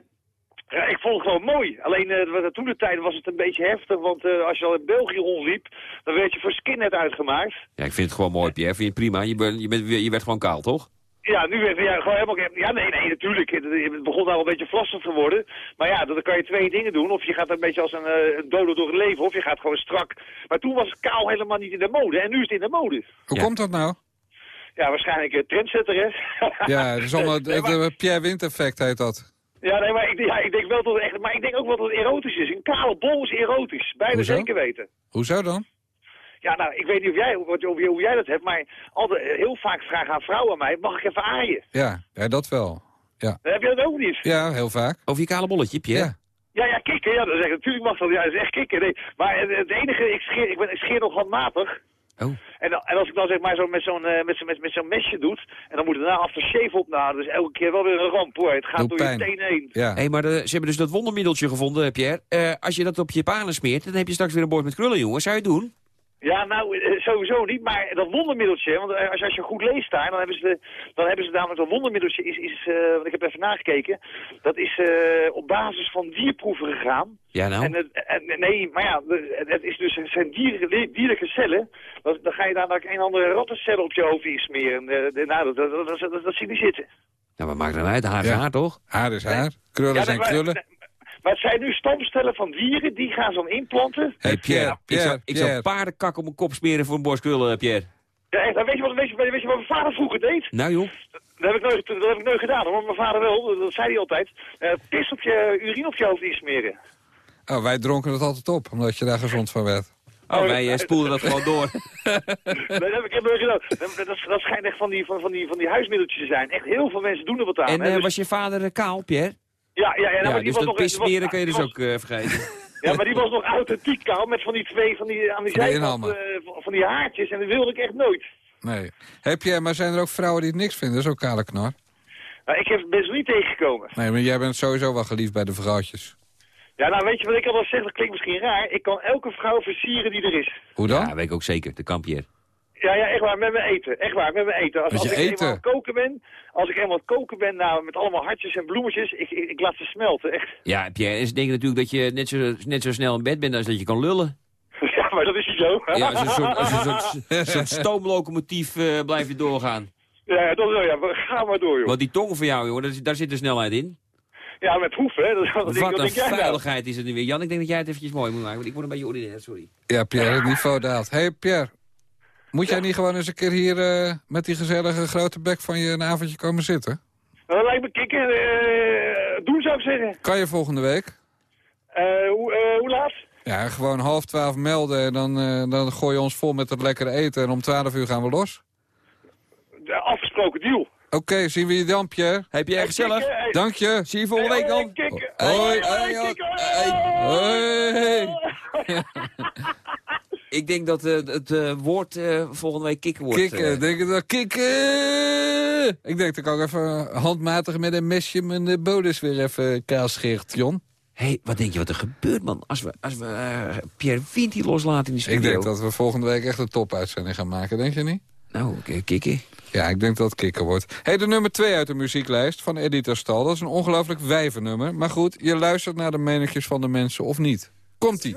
ja, ik vond het gewoon mooi. Alleen uh, toen de tijd was het een beetje heftig, want uh, als je al in België rondliep, dan werd je voor skinhead uitgemaakt. Ja, ik vind het gewoon mooi, Pierre. Vind je het prima? Je, ben, je, bent, je werd gewoon kaal, toch? Ja, nu werd ja, gewoon helemaal... Ja, nee, nee, natuurlijk. Het begon al een beetje vlastig te worden. Maar ja, dan kan je twee dingen doen. Of je gaat een beetje als een, uh, een dodo door het leven, of je gaat gewoon strak. Maar toen was kaal helemaal niet in de mode. En nu is het in de mode. Hoe Ja. komt dat nou? Ja, waarschijnlijk een trendsetter, hè? Ja, het is allemaal Nee, het maar- het Pierre Wind effect heet dat. Ja, nee, maar ik, ja, ik denk wel dat het echt... Maar ik denk ook wel dat het erotisch is. Een kale bol is erotisch. Bijna Hoezo? zeker weten. Hoezo dan? Ja, nou, ik weet niet of jij, wat, of, hoe jij dat hebt, maar altijd, eh, heel vaak vragen aan vrouwen mij, mag ik even aaien? Ja, ja dat wel. Ja, Dan heb je dat ook niet. ja heel vaak. Over je kale bolletje, Pierre? Ja. Ja, ja, kikken, ja, dat is echt, natuurlijk mag dat, ja, dat is echt kikken. Nee. Maar het, het enige, ik scheer, ik, ben, ik scheer nog handmatig. Oh. En, dan- en als ik dan zeg maar zo met zo'n eh, met, zo'n- met, met zo'n mesje doet, en dan moet het daarna aftershave op, nou, dat is elke keer wel weer een ramp hoor. Het gaat door pijn. je tenen heen. Ja. Hé, hey, maar de- ze hebben dus dat wondermiddeltje gevonden, Pierre. Eh, als je dat op je panen smeert, dan heb je straks weer een bord met krullen, jongen. Zou je het doen? Ja, nou, eh, sowieso niet, maar dat wondermiddeltje, want eh, als, je- als je goed leest daar, dan hebben ze, dan hebben ze namelijk dat wondermiddeltje, is, is eh, want ik heb even nagekeken, dat is eh, op basis van dierproeven gegaan. Ja, nou. En, het, en, nee, maar ja, het is dus, het zijn dieren, dierlijke cellen. Dan, dan ga je daar nou een en andere rattencellen op je hoofd insmeren. De- nou, dat, dat, dat, dat, dat zie je niet zitten. Nou, wat maakt nou uit? Haar is Ja. haar, toch? Haar is haar, krullen Ja, zijn maar, krullen. Maar- het zijn nu stamcellen van dieren, die gaan ze dan implanten. Hey Pierre, ik Pierre, zou, ik zou paardenkak op mijn kop smeren voor een borst krullen, Pierre. Ja, echt, weet, je wat, weet, je, weet je wat mijn vader vroeger deed? Nou, joh. Dat heb ik nooit, dat heb ik nooit gedaan, hoor. maar mijn vader wel, dat zei hij altijd. Eh pis op je, urine op je hoofd insmeren. Oh, wij dronken het altijd op, omdat je daar gezond van werd. Oh, wij eh, spoelen dat gewoon door. dat heb ik gedaan. Dat, dat, dat schijnt echt van die, van, van, die, van die huismiddeltjes te zijn. Echt heel veel mensen doen er wat aan. En hè. eh, Dus- was je vader kaal, Pierre? Ja, ja, ja, nou, Ja, maar die dus was dat nog... die pis was- smeren kun je die dus was- ook eh, vergeten. Ja, maar die was nog authentiek kaal met van die twee, van die, aan die zijkant, eh, van- die haartjes. En dat wilde ik echt nooit. Nee. Hey Pierre, maar zijn er ook vrouwen die het niks vinden, zo kale knor? Nou, ik heb, ben ze niet tegengekomen. Nee, maar jij bent sowieso wel geliefd bij de vrouwtjes. Ja, nou weet je wat ik al wel zeg, dat klinkt misschien raar. Ik kan elke vrouw versieren die er is. Hoe dan? Ja, weet ik ook zeker. De kan, Pierre. Ja, ja, echt waar, met mijn eten. Echt waar, met mijn eten. Als, als ik eten? eenmaal aan het koken ben, als ik eenmaal aan het koken ben, nou, met allemaal hartjes en bloemetjes, ik, ik, ik laat ze smelten, echt. Ja, Pierre, en ze denken natuurlijk dat je net zo, net zo snel in bed bent als dat je kan lullen. Ja, maar dat is niet zo. Ja, als een soort, als een soort, soort stoomlocomotief eh, blijf je doorgaan. Ja, ja, dat is wel, ja. Ga maar door, joh. Want die tong van jou, jongen, daar, zit- daar zit de snelheid in. Ja, met hoeven, hè. Dat, denk, Wat wat een denk nou? veiligheid is het nu weer. Jan, ik denk dat jij het eventjes mooi moet maken, want ik word een beetje ordinair, sorry. Ja, Pierre, het niveau daalt. Hey Pierre, moet jij niet gewoon eens een keer hier eh, met die gezellige grote bek van je een avondje komen zitten? Dat lijkt me kicken. eh doen zou ik zeggen. Kan je volgende week? Eh, hoe, eh, hoe laat? Ja, gewoon half twaalf melden en dan, eh, dan gooi je ons vol met het lekkere eten. En om twaalf uur gaan we los. De afgesproken deal. Oké, zien we je dan, Pierre. Heb jij gezellig? Kikken, hey. Dank je. Zie je volgende week Hey, dan? kikken. Hoi. Hey, Hoi, hoi, kikken. Hey. Ik denk dat eh, het eh, woord eh, volgende week kikken wordt. Kikken, eh. denk je dat kikken? Ik denk dat ik ook even handmatig met een mesje mijn eh, bodus weer even kaas scheert, Jon. Hé, hey, wat denk je wat er gebeurt, man? Als we, als we eh, Pierre Wint hier loslaten in de studio. Ik denk dat we volgende week echt een topuitzending gaan maken, denk je niet? Nou, kikken. Ja, ik denk dat het kikker wordt. hey, de nummer 2 uit de muzieklijst van Edith Stal. Dat is een ongelooflijk wijvennummer. Maar goed, je luistert naar de meningjes van de mensen of niet. Komt-ie.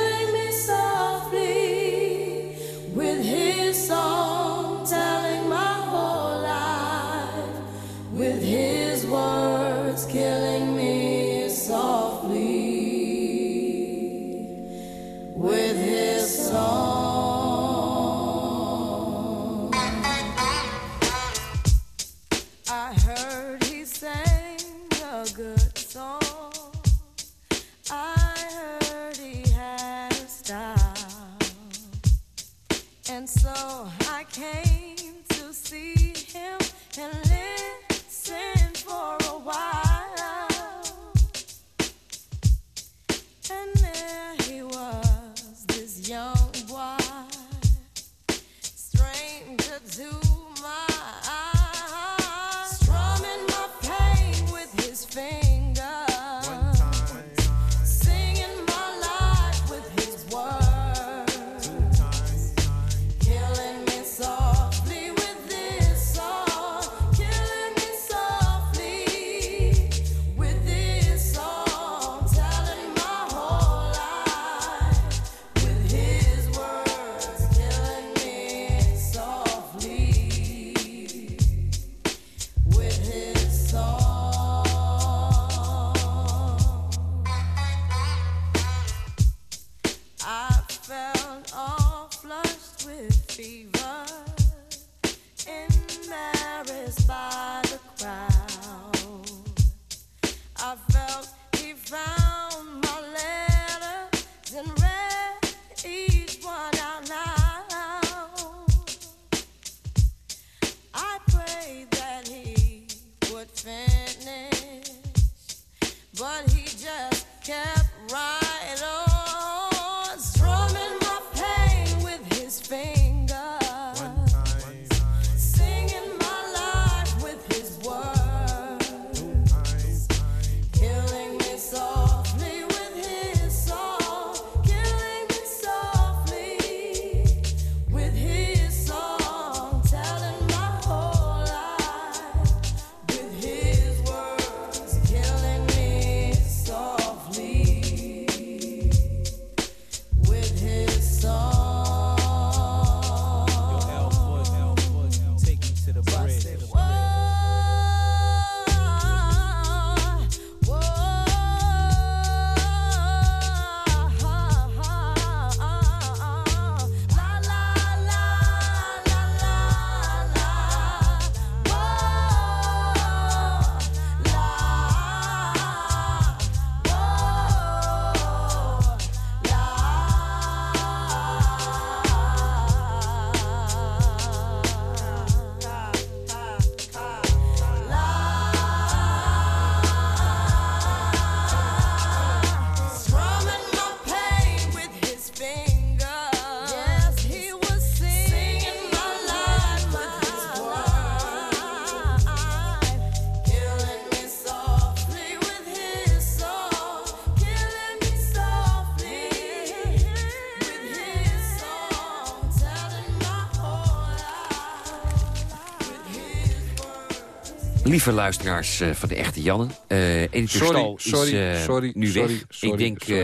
Lieve luisteraars eh, van de echte Janne. Editor Sorry, is sorry, eh, sorry, nu sorry, weg. sorry, Ik denk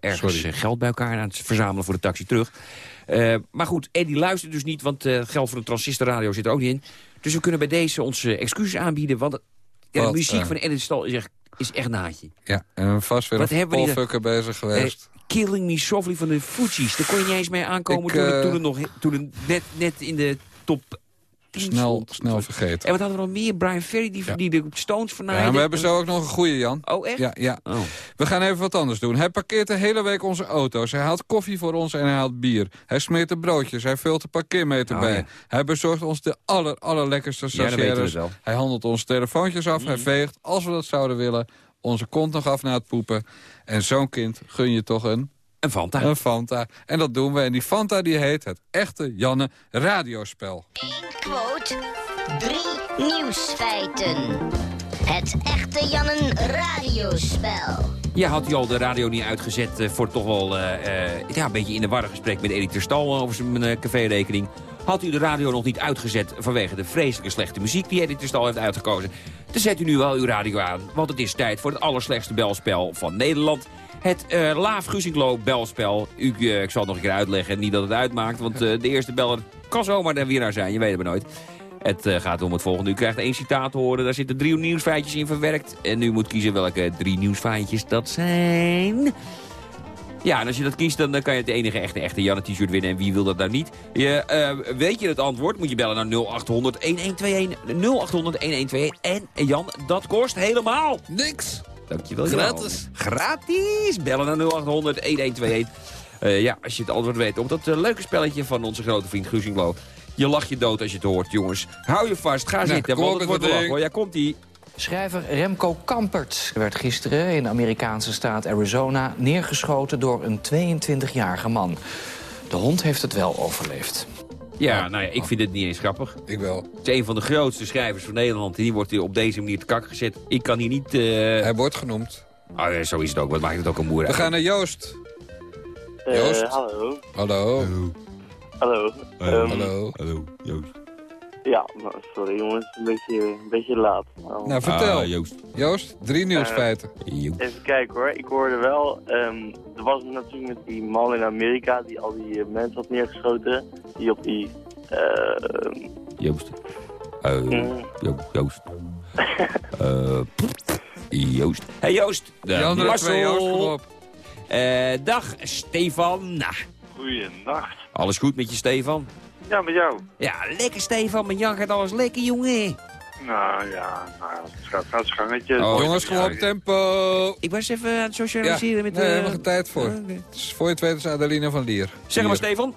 ergens geld bij elkaar aan het verzamelen voor de taxi terug. Maar goed, Eddie luistert dus niet, want geld voor de transistorradio zit er ook niet in. Dus we kunnen bij deze onze excuses aanbieden, want ja, de muziek van Eddie Stal is echt, is echt naadje. Ja, en vast weer Wat een volfucker bezig geweest. Killing Me Softly van de Fugees. Daar kon je niet eens mee aankomen Ik, toen, het, toen het nog toen het net, net in de top 10 snel, snel vergeten. En wat hadden we nog meer? Brian Ferry, die, Ja. die de Stones vernaaide. Ja, we hebben zo ook nog een goede, Jan. Oh, echt? Ja, ja. Oh. We gaan even wat anders doen. Hij parkeert de hele week onze auto's. Hij haalt koffie voor ons en hij haalt bier. Hij smeert de broodjes. Hij vult de parkeermeter Oh, bij. ja. Hij bezorgt ons de aller, allerlekkerste stagiaires. hij handelt onze telefoontjes af. Mm. Hij veegt, als we dat zouden willen, onze kont nog af na het poepen. En zo'n kind gun je toch een, Een Fanta. een Fanta. En dat doen we. En die Fanta die heet het echte Janne radiospel. Quote, drie nieuwsfeiten. Het echte Jannen radiospel. Ja, had u al de radio niet uitgezet eh, voor toch wel eh, eh, ja, een beetje in de war gesprek met Eddie ter Stal over zijn eh, caférekening. Had u de radio nog niet uitgezet vanwege de vreselijke slechte muziek die Eddie ter Stal heeft uitgekozen. Dan zet u nu wel uw radio aan, want het is tijd voor het allerslechtste belspel van Nederland. Het eh Laaf Gussinklo belspel. U, eh, ik zal het nog een keer uitleggen, niet dat het uitmaakt, want eh, de eerste beller kan zomaar de winnaar zijn, je weet het maar nooit. Het gaat om het volgende. U krijgt één citaat te horen. Daar zitten drie nieuwsfeitjes in verwerkt. En u moet kiezen welke drie nieuwsfeitjes dat zijn. Ja, en als je dat kiest, dan kan je het enige echte, echte Janne t-shirt winnen. En wie wil dat nou niet? Je, weet je het antwoord, moet je bellen naar 0800 1121. 0800 1121. En Jan, dat kost helemaal Niks. Dankjewel, Gratis. Gratis. Bellen naar 0800 1121. Eh, ja, als je het antwoord weet op dat eh, leuke spelletje van onze grote vriend Guusinglo. Je lacht je dood als je het hoort, jongens. Hou je vast, ga zitten, kom want het wordt ding. hoor. Ja, komt-ie. Schrijver Remco Kampert werd gisteren in de Amerikaanse staat Arizona neergeschoten door een 22-jarige man. De hond heeft het wel overleefd. Ja, nou ja, ik vind het niet eens grappig. Ik wel. Het is een van de grootste schrijvers van Nederland. En die wordt hier op deze manier te kak gezet. Ik kan hier niet... eh Hij wordt genoemd. Oh, ja, zo is het ook. Wat maakt het ook een moer We gaan naar Joost. Eh, Joost? hallo. Hallo. Hallo. Ehm, Hallo. Hallo, Joost. Ja, sorry jongens, een beetje, een beetje laat. Nou, Nou, vertel. Ah, Joost. Joost, drie nieuwsfeiten. Joost. Even kijken hoor, ik hoorde wel, ehm, er was natuurlijk met die man in Amerika die al die eh, mensen had neergeschoten, die op die, eh, Joost. Eh, Mm. Jo- Joost. Eh, Joost. Hey Joost. De Die andere Marcel. twee, Joost, kom op. Eh, dag Stefan. Nou, Goeienacht. alles goed met je Stefan? Ja, met jou. Ja, lekker Stefan. Met Jan gaat alles lekker, jongen. Nou ja, nou, het gaat, gaat zijn gangetje. Oh, Jongens, op, tempo. Ik was even aan het Ja, socialiseren nee, met... eh, helemaal geen tijd voor. oké. Het is voor je het weet is Adelina van Lier. Zeg maar. Stefan.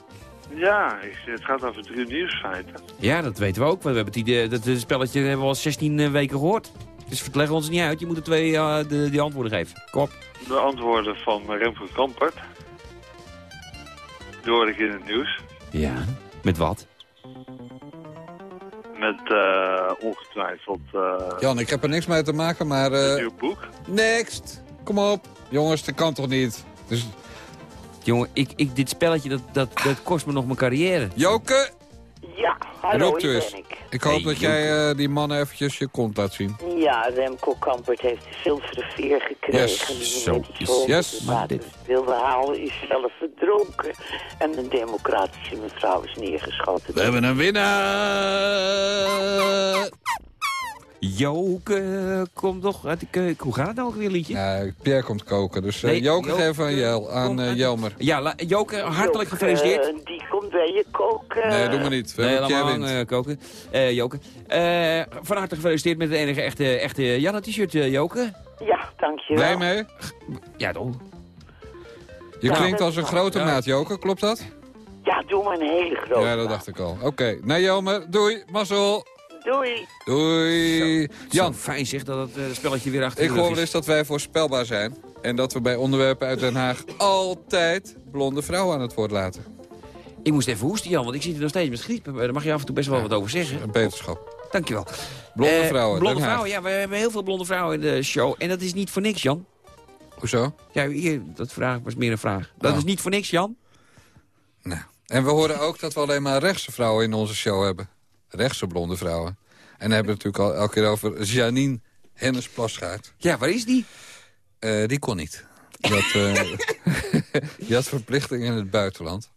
Ja, ik, het gaat over drie nieuwsfeiten. Ja, dat weten we ook. want We hebben het idee, dat eh, spelletje hebben we al 16 eh, weken gehoord. Dus verleg ons niet uit. Je moet de twee eh, de, die antwoorden geven. Kom op. De antwoorden van Remco Kampert. Die hoorde ik in het nieuws. Ja. Met wat? Met eh, ongetwijfeld eh, Jan, ik heb er niks mee te maken, maar... een eh nieuw boek. next. Kom op. Jongens, dat kan toch niet? Dus, Jongen, ik, ik, dit spelletje, dat, dat, dat kost me nog mijn carrière. Joke, Ja, hallo, ben ik. Ik hoop Hey, dat jij eh, die man eventjes je kont laat zien. Ja, Remco Kampert heeft de zilveren veer gekregen. Yes, zo is- yes. Maar dit- wilde halen, is zelf verdronken. En een democratische mevrouw is neergeschoten. We hebben een winnaar. Joke, kom toch uit de keuken. Hoe gaat het nou ook weer, liedje? Ja, Ja, Pierre komt koken, dus eh, Nee, Joke Joke, aan, Jel, aan komt eh, Jelmer. la- Joke, hartelijk Joke, gefeliciteerd. die bij je koken. Nee, doe maar niet. We Nee, helemaal aan eh, koken. Eh, Joke. Eh, van harte gefeliciteerd met het enige echte, echte Janne-t-shirt, eh, Joke. Ja, dankjewel. Blij mee? Ja, toch? Je Ja. klinkt als een grote Ja. maat, Joke, klopt dat? Ja, doe maar een hele grote. Ja, dat dacht ik al. Oké, nou Jelmer, doei, mazzel. Doei. Doei. Jan, fijn zeg dat het eh, spelletje weer achter ik hoor wel is. eens dat wij voorspelbaar zijn. En dat we bij onderwerpen uit Den Haag altijd blonde vrouwen aan het woord laten. Ik moest even hoesten, Jan, want ik zit hier nog steeds met griep. Eh, Daar mag je af en toe best wel wat over zeggen. Een beterschap. Dankjewel. Blonde Eh, vrouwen, Blonde vrouwen, ja, we hebben heel veel blonde vrouwen in de show. En dat is niet voor niks, Jan. Hoezo? Ja, hier, dat vraag was meer een vraag. Dat Oh. is niet voor niks, Jan. Nou. En we horen ook dat we alleen maar rechtse vrouwen in onze show hebben. Rechtse blonde vrouwen. En dan hebben we natuurlijk al elke keer over Janine Hennis Plasgaard. Ja, waar is die? Eh, die kon niet. Dat, die had verplichtingen in het buitenland.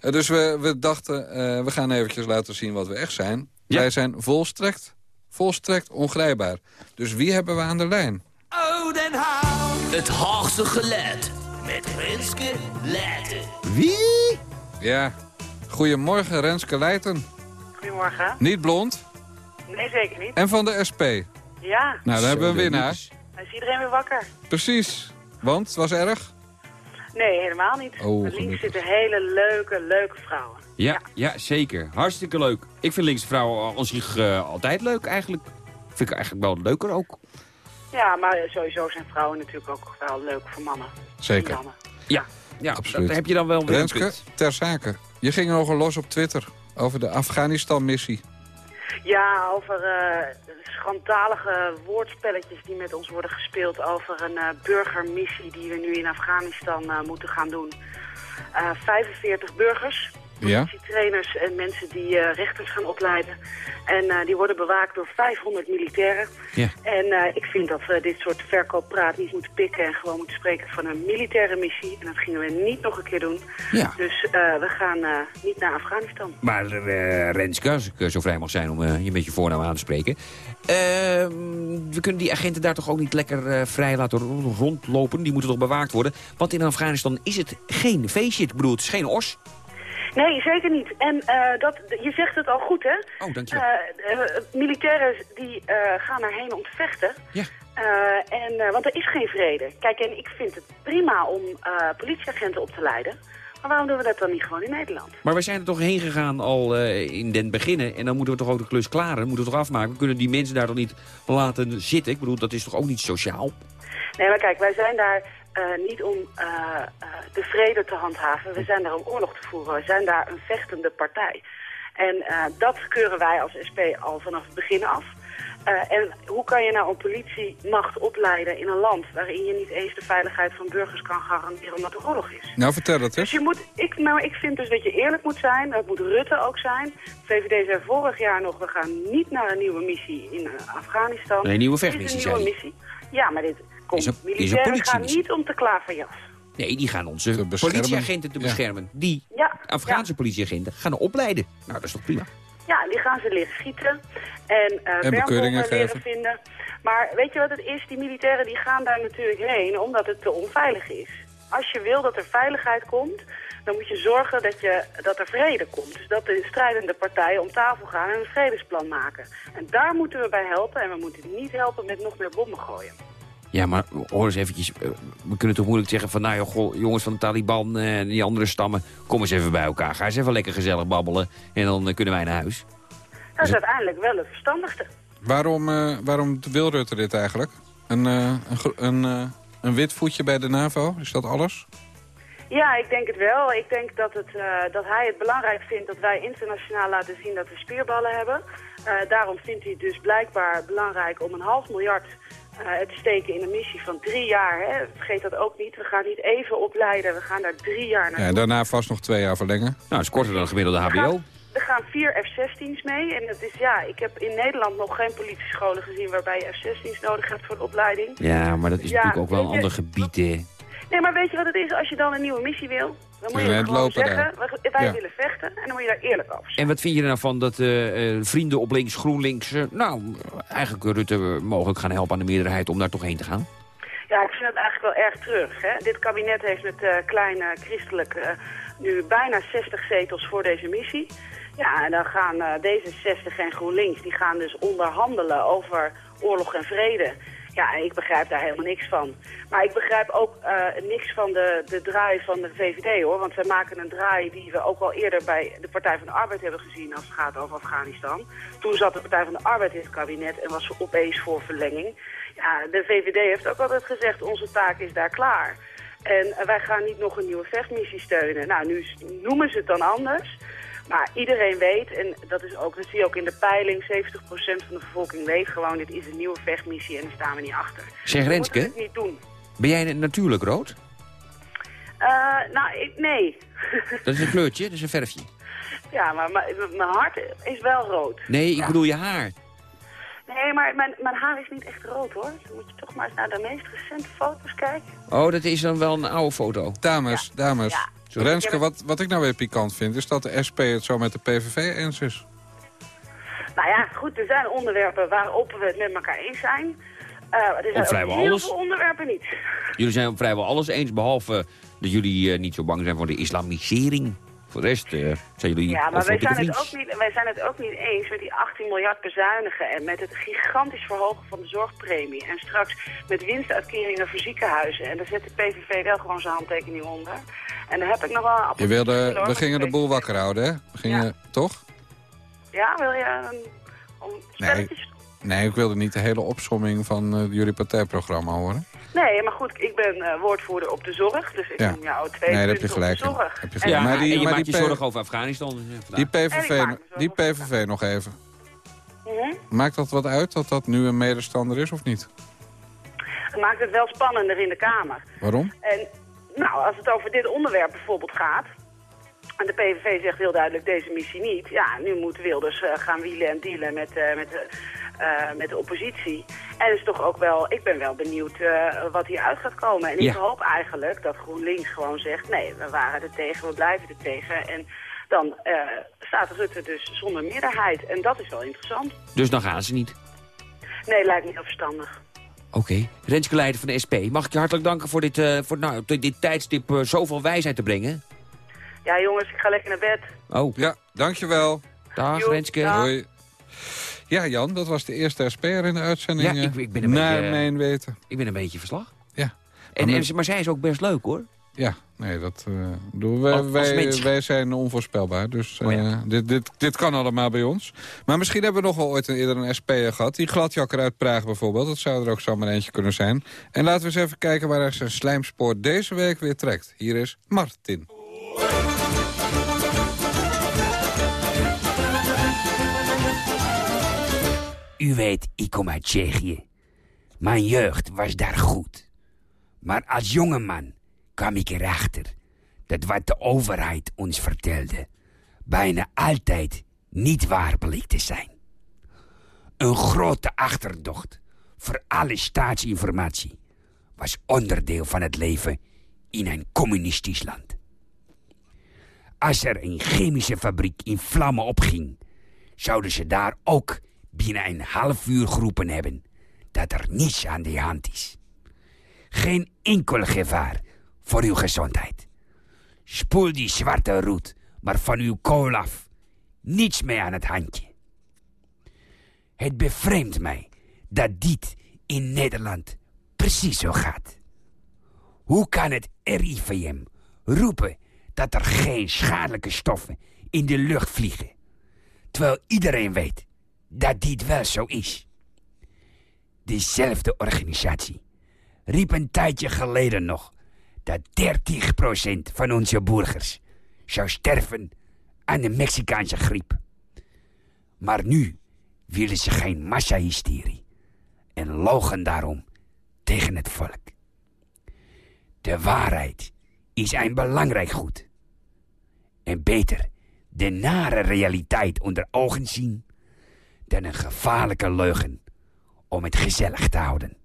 Eh, dus we, we dachten, eh, we gaan eventjes laten zien wat we echt zijn. Ja. Wij zijn volstrekt, volstrekt ongrijpbaar. Dus wie hebben we aan de lijn? Oh, Den Haag. Het Haagse geluid. Met Renske Leijten. Wie? Ja, goedemorgen Renske Leijten. Goedemorgen. Niet blond Nee, zeker niet. en van de SP. Ja, Nou, dan hebben we een winnaar. dan is iedereen weer wakker. Precies. Want, het was erg? Nee, helemaal niet. Oh, links gelukkig. zitten hele leuke, leuke vrouwen. Ja, ja, zeker. Hartstikke leuk. Ik vind linkse vrouwen zich eh, altijd leuk, eigenlijk. Vind ik eigenlijk wel leuker ook. Ja, maar sowieso zijn vrouwen natuurlijk ook wel leuk voor mannen. Zeker. En mannen. Ja, ja Absoluut. daar heb je dan wel weer een Renske, ter zake. Je ging nogal los op Twitter over de Afghanistan-missie. Ja, over eh, schandalige woordspelletjes die met ons worden gespeeld over een eh, burgermissie die we nu in Afghanistan eh, moeten gaan doen. Eh 45 burgers, Ja? trainers en mensen die eh, rechters gaan opleiden. En eh, die worden bewaakt door 500 militairen. Ja. En eh, ik vind dat we dit soort verkooppraat niet moeten pikken en gewoon moeten spreken van een militaire missie. En dat gingen we niet nog een keer doen. Ja. Dus eh, we gaan eh, niet naar Afghanistan. Maar eh, Renske, als ik eh, zo vrij mag zijn om eh, je met je voornaam aan te spreken. Ehm, we kunnen die agenten daar toch ook niet lekker eh, vrij laten ro- rondlopen. Die moeten toch bewaakt worden. Want in Afghanistan is het geen feestje. Ik bedoel, het is geen os. Nee, zeker niet. En eh, dat, je zegt het al goed, hè? Oh, dank je. Eh, eh, militairen die gaan erheen om te vechten. Ja. En, want er is geen vrede. Kijk, en ik vind het prima om politieagenten op te leiden. Maar waarom doen we dat dan niet gewoon in Nederland? Maar we zijn er toch heen gegaan al eh, in den beginnen. En dan moeten we toch ook de klus klaren. moeten we toch afmaken. We kunnen die mensen daar toch niet laten zitten. Ik bedoel, dat is toch ook niet sociaal? Nee, maar kijk, wij zijn daar eh, niet om eh, de vrede te handhaven. We zijn daar om oorlog te voeren. We zijn daar een vechtende partij. En dat keuren wij als SP al vanaf het begin af. Eh, en hoe kan je nou een politiemacht opleiden in een land... waarin je niet eens de veiligheid van burgers kan garanderen omdat er oorlog is? Nou, vertel het Dus eens. je moet, ik, nou, ik vind dus dat je eerlijk moet zijn. Dat moet Rutte ook zijn. VVD zei vorig jaar nog, we gaan niet naar een nieuwe missie in eh, Afghanistan. Nee, een nieuwe Dit is vechtmissie, een nieuwe missie. Ja, maar dit komt. Is een- is Militairen gaan politiemissie. niet om te klaverjas. Nee, die gaan onze politieagenten te Ja. beschermen. Die Ja, Afghaanse politieagenten gaan opleiden. Nou, dat is toch prima? Ja, die gaan ze leren schieten en, En bekeuringen bermbommen leren geven. vinden. Maar weet je wat het is? Die militairen die gaan daar natuurlijk heen omdat het te onveilig is. Als je wil dat er veiligheid komt, dan moet je zorgen dat, je, dat er vrede komt. Dus dat de strijdende partijen om tafel gaan en een vredesplan maken. En daar moeten we bij helpen en we moeten niet helpen met nog meer bommen gooien. Ja, maar hoor eens eventjes. eh, We kunnen toch moeilijk zeggen van... nou ja, goh, jongens van de Taliban eh, en die andere stammen... kom eens even bij elkaar. Ga eens even lekker gezellig babbelen. En dan eh, kunnen wij naar huis. Dat is uiteindelijk wel het verstandigste. Waarom, eh, waarom wil Rutte dit eigenlijk? Een, eh, een, een, een wit voetje bij de NAVO, is dat alles? Ja, ik denk het wel. Ik denk dat, het, eh, dat hij het belangrijk vindt dat wij internationaal laten zien dat we spierballen hebben. Eh, daarom vindt hij het dus blijkbaar belangrijk om een half miljard eh, te steken in een missie van drie jaar. Hè. Vergeet dat ook niet. We gaan niet even opleiden, we gaan daar drie jaar Ja, naartoe. en daarna vast nog twee jaar verlengen. Nou, dat is korter dan een gemiddelde HBO. gaan- Er gaan vier F-16's mee. En het is, ja, ik heb in Nederland nog geen politiescholen gezien waarbij je F-16's nodig hebt voor de opleiding. Ja, maar dat is Ja, natuurlijk ook wel een ander gebied, hè. Nee, maar weet je wat het is? Als je dan een nieuwe missie wil, dan moet je het gewoon zeggen. we- Wij Ja. willen vechten en dan moet je daar eerlijk over En wat vind je er nou van dat eh, vrienden op links, GroenLinks... eh, nou, eigenlijk Rutte mogelijk gaan helpen aan de meerderheid om daar toch heen te gaan? Ja, ik vind het eigenlijk wel erg terug. Hè? Dit kabinet heeft met eh kleine christelijk nu bijna 60 zetels voor deze missie. Ja, en dan gaan eh, D66 en GroenLinks, die gaan dus onderhandelen over oorlog en vrede. Ja, ik begrijp daar helemaal niks van. Maar ik begrijp ook eh, niks van de, de draai van de VVD, hoor. Want zij maken een draai die we ook al eerder bij de Partij van de Arbeid hebben gezien als het gaat over Afghanistan. Toen zat de Partij van de Arbeid in het kabinet en was ze opeens voor verlenging. Ja, de VVD heeft ook altijd gezegd, onze taak is daar klaar. En wij gaan niet nog een nieuwe vechtmissie steunen. Nou, nu noemen ze het dan anders. Maar iedereen weet, en dat, is ook, dat zie je ook in de peiling... 70% van de bevolking weet gewoon, dit is een nieuwe vechtmissie en daar staan we niet achter. Zeg, We Renske? het niet doen. Ben jij natuurlijk rood? Eh, nou, ik, nee. Dat is een kleurtje, dat is een verfje. ja, maar mijn- mijn hart is wel rood. Nee, ik bedoel je haar. Nee, maar mijn, mijn haar is niet echt rood, hoor. Dan moet je toch maar eens naar de meest recente foto's kijken. Oh, dat is dan wel een oude foto. Dames, dames. Ja. Sorry. Renske, wat, wat ik nou weer pikant vind... is dat de SP het zo met de PVV eens is. Nou ja, goed, er zijn onderwerpen waarop we het met elkaar eens zijn. Eh, er zijn Op vrijwel heel alles. veel onderwerpen niet. Jullie zijn op vrijwel alles eens, behalve dat jullie eh, niet zo bang zijn voor de islamisering. Voor de rest eh, zijn jullie Ja, maar wij zijn, het ook niet, wij zijn het ook niet eens met die 18 miljard bezuinigen... en met het gigantisch verhogen van de zorgpremie... en straks met winstuitkeringen voor ziekenhuizen. En daar zet de PVV wel gewoon zijn handtekening onder. En daar heb ik nog wel een Je appel wilde, we gingen de boel wakker houden, hè? We gingen, toch? Ja, wil je een, om Nee, nee, ik wilde niet de hele opsomming van eh, jullie partijprogramma horen. Nee, maar goed, ik ben eh, woordvoerder op de zorg. Dus ik Ja. noem jou twee Nee, heb je gelijk zorg. Heb je gelijk. Ja, Maar die- en je maar maakt die je zorgen over Afghanistan. eh, vandaag. Die PVV, die PVV nog even. Mhm. Maakt dat wat uit dat dat nu een medestander is of niet? Het maakt het wel spannender in de Kamer. Waarom? En nou, als het over dit onderwerp bijvoorbeeld gaat... en de PVV zegt heel duidelijk deze missie niet... ja, nu moet Wilders eh, gaan wielen en dealen met, eh, met, eh, met de oppositie. En is toch ook wel, ik ben wel benieuwd eh, wat hieruit gaat komen. En ik Ja. hoop eigenlijk dat GroenLinks gewoon zegt... nee, we waren er tegen, we blijven er tegen... En dan eh, staat Rutte dus zonder meerderheid. En dat is wel interessant. Dus dan gaan ze niet. Nee, lijkt me heel verstandig. Oké. Renske Leijden van de SP. Mag ik je hartelijk danken voor dit, eh, voor, nou, dit tijdstip eh, zoveel wijsheid te brengen? Ja, jongens, ik ga lekker naar bed. Oh. Ja, dankjewel. Dag, Joep, Renske. dag. Hoi. Ja, Jan, dat was de eerste SP'er in de uitzending. Ja, ik- eh, ik ben een naar beetje, eh, mijn weten. Ik ben een beetje verslag. Ja. En, Maar en, maar zij is ook best leuk, hoor. Ja, nee, dat uh, doen wij, Als- als wij, wij zijn onvoorspelbaar. Dus Oh ja. eh, dit, dit, dit kan allemaal bij ons. Maar misschien hebben we nog wel ooit een, eerder een SP'er gehad. Die gladjakker uit Praag bijvoorbeeld. Dat zou er ook zomaar eentje kunnen zijn. En laten we eens even kijken waar hij zijn slijmspoor deze week weer trekt. Hier is Martin. U weet, ik kom uit Tsjechië. Mijn jeugd was daar goed. Maar als jongeman kwam ik erachter dat wat de overheid ons vertelde bijna altijd niet waar bleek te zijn. Een grote achterdocht voor alle staatsinformatie was onderdeel van het leven in een communistisch land. Als er een chemische fabriek in vlammen opging, zouden ze daar ook binnen een half uur geroepen hebben dat er niets aan de hand is. Geen enkel gevaar voor uw gezondheid. Spoel die zwarte roet maar van uw kool af. Niets meer aan het handje. Het bevreemdt mij dat dit in Nederland precies zo gaat. Hoe kan het RIVM roepen dat er geen schadelijke stoffen in de lucht vliegen, terwijl iedereen weet dat dit wel zo is? Dezelfde organisatie riep een tijdje geleden nog dat 30% van onze burgers zou sterven aan de Mexicaanse griep. Maar nu willen ze geen massahysterie en logen daarom tegen het volk. De waarheid is een belangrijk goed. En beter de nare realiteit onder ogen zien dan een gevaarlijke leugen om het gezellig te houden.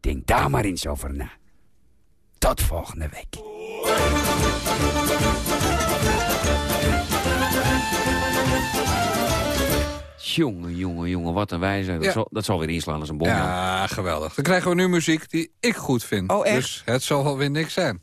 Denk daar maar eens over na. Tot volgende week. Jongen, jongen, jongen, wat een wijze. Dat, zal, dat zal weer inslaan als een bom. Ja, geweldig. Dan krijgen we nu muziek die ik goed vind. Oh, echt? Dus het zal wel weer niks zijn.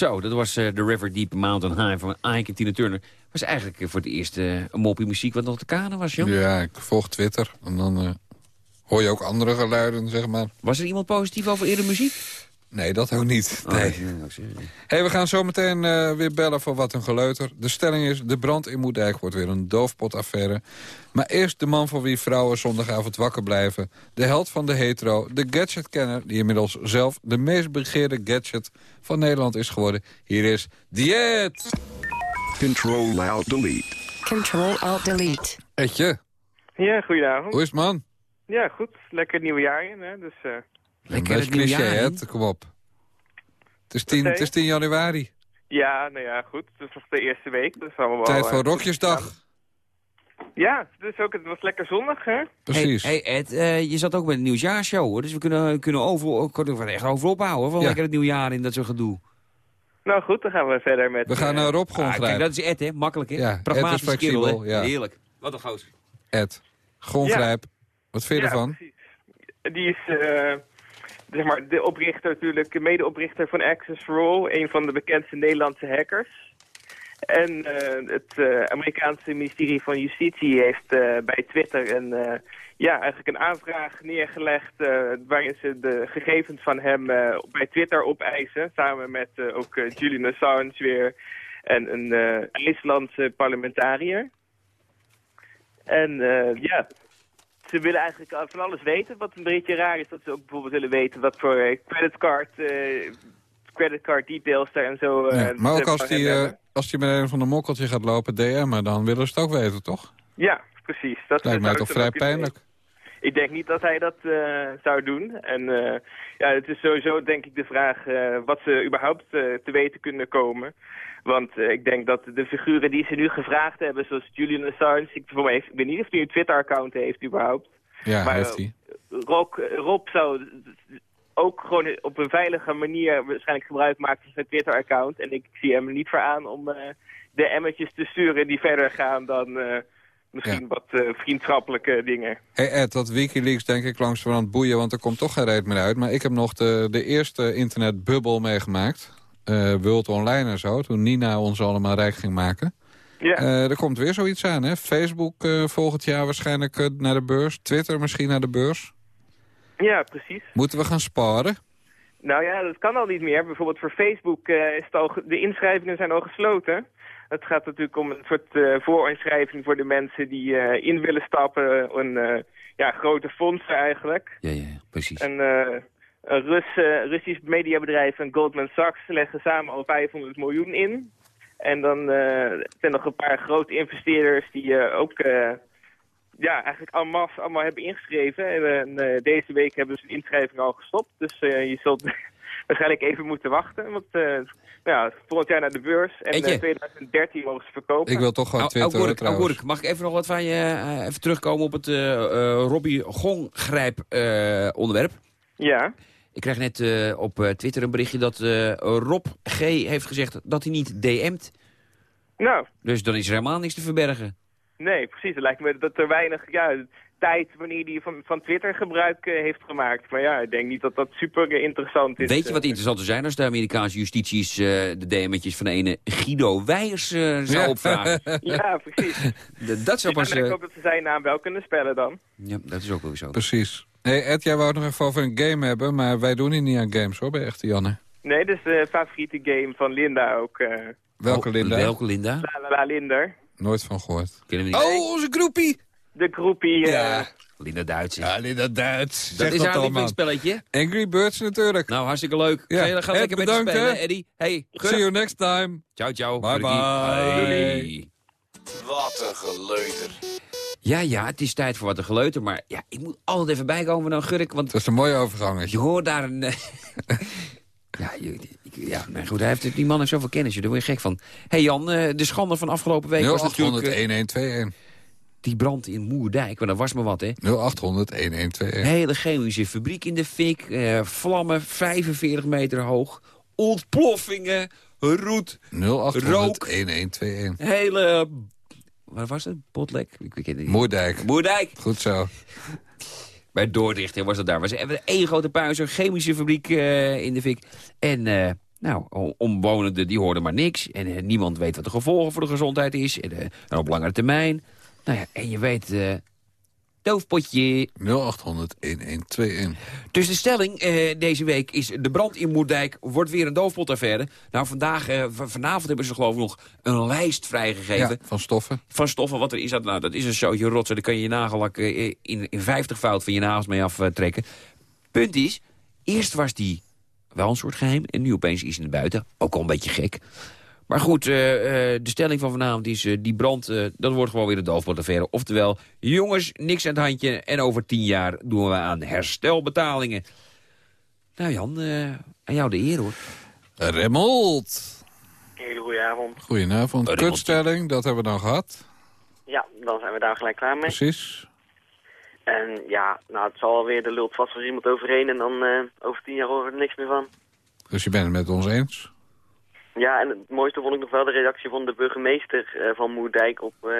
Zo, dat was eh, The River Deep Mountain High van Ike en Tina Turner. was eigenlijk eh, voor het eerst eh, een moppie muziek wat nog te kanen was, joh. Ja, ik volg Twitter. En dan hoor je ook andere geluiden, zeg maar. Was er iemand positief over eerder muziek? Nee, dat ook niet. Oh, Nee. nee, nee, Hey, we gaan zo meteen eh, weer bellen voor wat een geleuter. De stelling is, de brand in Moerdijk wordt weer een doofpotaffaire. Maar eerst de man voor wie vrouwen zondagavond wakker blijven. De held van de hetero, de gadgetkenner... die inmiddels zelf de meest begeerde gadget van Nederland is geworden. Hier is Dieet! Control Alt Delete. Control Alt Delete. Etje, Ja, goedenavond. hoe is het man? Ja, goed. Lekker het nieuwe jaar in, hè. Dus, eh, Lekker Best cliché, hè? Kom op. Het is 10, Wat het is 10 januari. ja, nou ja, goed. Het is nog de eerste week. Dus allemaal Tijd eh, voor goed Rokjesdag. Ja, dus ook, het was lekker zonnig, hè? Precies. Hey, hey Ed, eh, je zat ook met een nieuwsjaarshow, hoor. Dus we kunnen, kunnen, over, kunnen er echt over ophouden, van Ja. lekker het nieuwjaar in dat soort gedoe. Nou goed, dan gaan we verder met... We gaan eh, naar Rob gewoon Ah, kijk, dat is Ed, hè? Makkelijk, hè? Ja, Ed is Pragmatische kerel, hè? flexibel, ja. Heerlijk. Wat een gozer. Ed, Grongrijp. Wat vind je Ja, ervan? Die is, eh, zeg maar, de oprichter natuurlijk, medeoprichter van Access for All. Een van de bekendste Nederlandse hackers. En eh, het eh, Amerikaanse ministerie van Justitie heeft eh, bij Twitter een, ja, eigenlijk een aanvraag neergelegd... waarin ze de gegevens van hem bij Twitter opeisen. Samen met ook Julian Assange weer en een IJslandse parlementariër. En ja, ze willen eigenlijk al van alles weten. Wat een beetje raar is dat ze ook bijvoorbeeld willen weten wat voor eh, creditcard, eh creditcard details daar en zo. eh, Ja, maar ook als die, eh, als die met een van de mokkeltje gaat lopen DM'en, dan willen ze het ook weten, toch? Ja, precies. Dat Lijkt mij toch vrij pijnlijk. Ik denk niet dat hij dat eh, zou doen. En eh, ja, het is sowieso denk ik de vraag eh, wat ze überhaupt eh, te weten kunnen komen. Want eh, ik denk dat de figuren die ze nu gevraagd hebben, zoals Julian Assange, ik, voor mij, ik weet niet of hij een Twitter-account heeft überhaupt. Ja, Maar, heeft hij. Rob, Rob zou ook gewoon op een veilige manier waarschijnlijk gebruik maken van zijn Twitter-account. En ik zie hem er niet voor aan om eh, de emmertjes te sturen die verder gaan dan eh, misschien wat vriendschappelijke dingen. Hey Ed, dat Wikileaks denk ik langs van het boeien, want er komt toch geen reet meer uit. Maar ik heb nog de, de eerste internetbubbel meegemaakt. Eh World Online en zo, toen Nina ons allemaal rijk ging maken. Ja. Eh, er komt weer zoiets aan, hè? Facebook eh, volgend jaar waarschijnlijk naar de beurs. Twitter misschien naar de beurs. Ja, precies. Moeten we gaan sparen? Nou ja, dat kan al niet meer. Bijvoorbeeld voor Facebook eh, is het al, de inschrijvingen zijn al gesloten. Het gaat natuurlijk om een soort eh, voorinschrijving voor de mensen die eh, in willen stappen. Een eh, ja, grote fondsen eigenlijk. Ja, ja, precies. En eh, een Rus, eh, Russisch mediabedrijf en Goldman Sachs leggen samen al 500 miljoen in. En dan eh, zijn er nog een paar grote investeerders die eh, ook eh, ja, eigenlijk en masse allemaal hebben ingeschreven. En eh, deze week hebben ze de inschrijving al gestopt. Dus eh, je zult waarschijnlijk even moeten wachten. Want nou ja, volgend jaar naar de beurs. En in 2013 mogen ze verkopen. Ik wil toch gewoon trouwens. Augurk, mag ik even nog wat van je even terugkomen op het eh eh, Robbie Gongrijp eh, onderwerp? Ja. Ik krijg net eh, op eh, Twitter een berichtje dat eh, Rob G. heeft gezegd dat hij niet DM't. Nou, Dus dan is er helemaal niks te verbergen. nee, precies. Het lijkt me dat er weinig ja, tijd wanneer hij van, van Twitter gebruik heeft gemaakt. Maar ja, ik denk niet dat dat super interessant is. Weet je wat interessant zou zijn als de Amerikaanse justitie eens, de DM'tjes van de ene Guido Weijers zou Ja. opvragen? Ja, precies. Dat zou Ja, pas... en ik hoop dat ze zijn naam wel kunnen spellen dan. ja, dat is ook wel zo. Precies. Hey Ed, jij wou het nog even over een game hebben, maar wij doen hier niet aan games hoor, bij Echte Janne. Nee, dit is de favoriete game van Linda ook. eh Welke Oh, Linda? Welke Linda? La La La Linder. Nooit van gehoord. Kennen we niet. Oh, onze groepie! De groepie. eh, Ja. Linda Duits. Ja, Linda Duits. dat Zeg is dat haar lievelingsspelletje. Angry Birds natuurlijk. Nou, hartstikke leuk. Ja. Ga, je, ga Ed, lekker met bedankt, spelen, hè. Eddie. Hey, See you next time. Ciao, ciao. Bye Gurkie. bye. Hey. Wat een geleuter. Ja, ja, het is tijd voor wat een geleuter. Maar ja, ik moet altijd even bijkomen van een Gurk. Want Dat is een mooie overgang. je hoort daar een... eh, ja, je, ja goed, hij heeft, die man heeft zoveel kennis. Daar word je gek van. hey Jan, eh, de schande van afgelopen week was natuurlijk... eh, 0800-1121. die brand in Moerdijk. Want dat was maar wat, hè. 0800-1121. Hele chemische fabriek in de fik. eh, vlammen 45 meter hoog. Ontploffingen. Roet. 0800-1121. Hele... Waar was het? Botlek? Ik weet het niet. Moerdijk. Moerdijk. Goed zo. Bij Dordrecht was dat daar. was één grote puin, zo'n chemische fabriek eh, in de fik. En eh, Nou, omwonenden die hoorden maar niks. En eh, niemand weet wat de gevolgen voor de gezondheid is. En, en op langere termijn. Nou ja, en je weet... doofpotje. 0800-1121. Dus de stelling eh, deze week is... de brand in Moerdijk wordt weer een doofpotaffaire. Nou, vandaag, v- vanavond hebben ze geloof ik nog een lijst vrijgegeven. Ja, van stoffen. Van stoffen, wat er is dat? Nou, dat is een zootje rotsen. Daar kan je je nagellak eh, in, in 50 fout van je nagels mee aftrekken. Punt is, eerst was die wel een soort geheim... en nu opeens is naar buiten. Ook al een beetje gek. Maar goed, eh, eh, de stelling van vanavond is... eh, die brand, eh, dat wordt gewoon weer een doofpotaffaire. Oftewel, jongens, niks aan het handje... en over tien jaar doen we aan herstelbetalingen. Nou Jan, eh, aan jou de eer hoor. Remmold. Hele goede avond. Goedenavond. Kutstelling, dat hebben we dan gehad. Ja, dan zijn we daar gelijk klaar mee. Precies. En ja, nou, het zal alweer, de lult vast wel iemand overheen en dan eh, over tien jaar horen we er niks meer van. Dus je bent het met ons eens? Ja, en het mooiste vond ik nog wel de reactie van de burgemeester eh, van Moerdijk op, eh,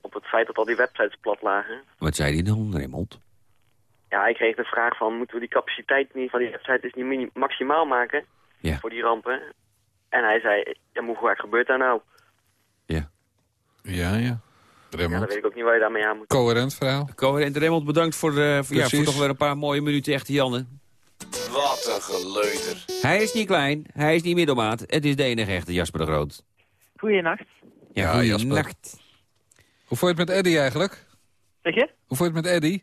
op het feit dat al die websites plat lagen. Wat zei die dan, Raymond? Ja, ik kreeg de vraag van, moeten we die capaciteit niet van die website dus niet maximaal maken Ja. voor die rampen? En hij zei, ja, maar hoe gebeurt dat nou? Ja, ja. Ja, dan Remmold. weet ik ook niet waar je daarmee aan moet. Coherent verhaal. Coherent Raymond, bedankt voor, eh, voor, ja, voor toch weer een paar mooie minuten echte Janne. Wat een geleuter. Hij is niet klein, hij is niet middelmaat. Het is de enige echte Jasper de Groot. Goeienacht. Ja, Ja, Jasper. nacht. Hoe vond je het met Eddy eigenlijk? Zeg je? Hoe vond je het met Eddy?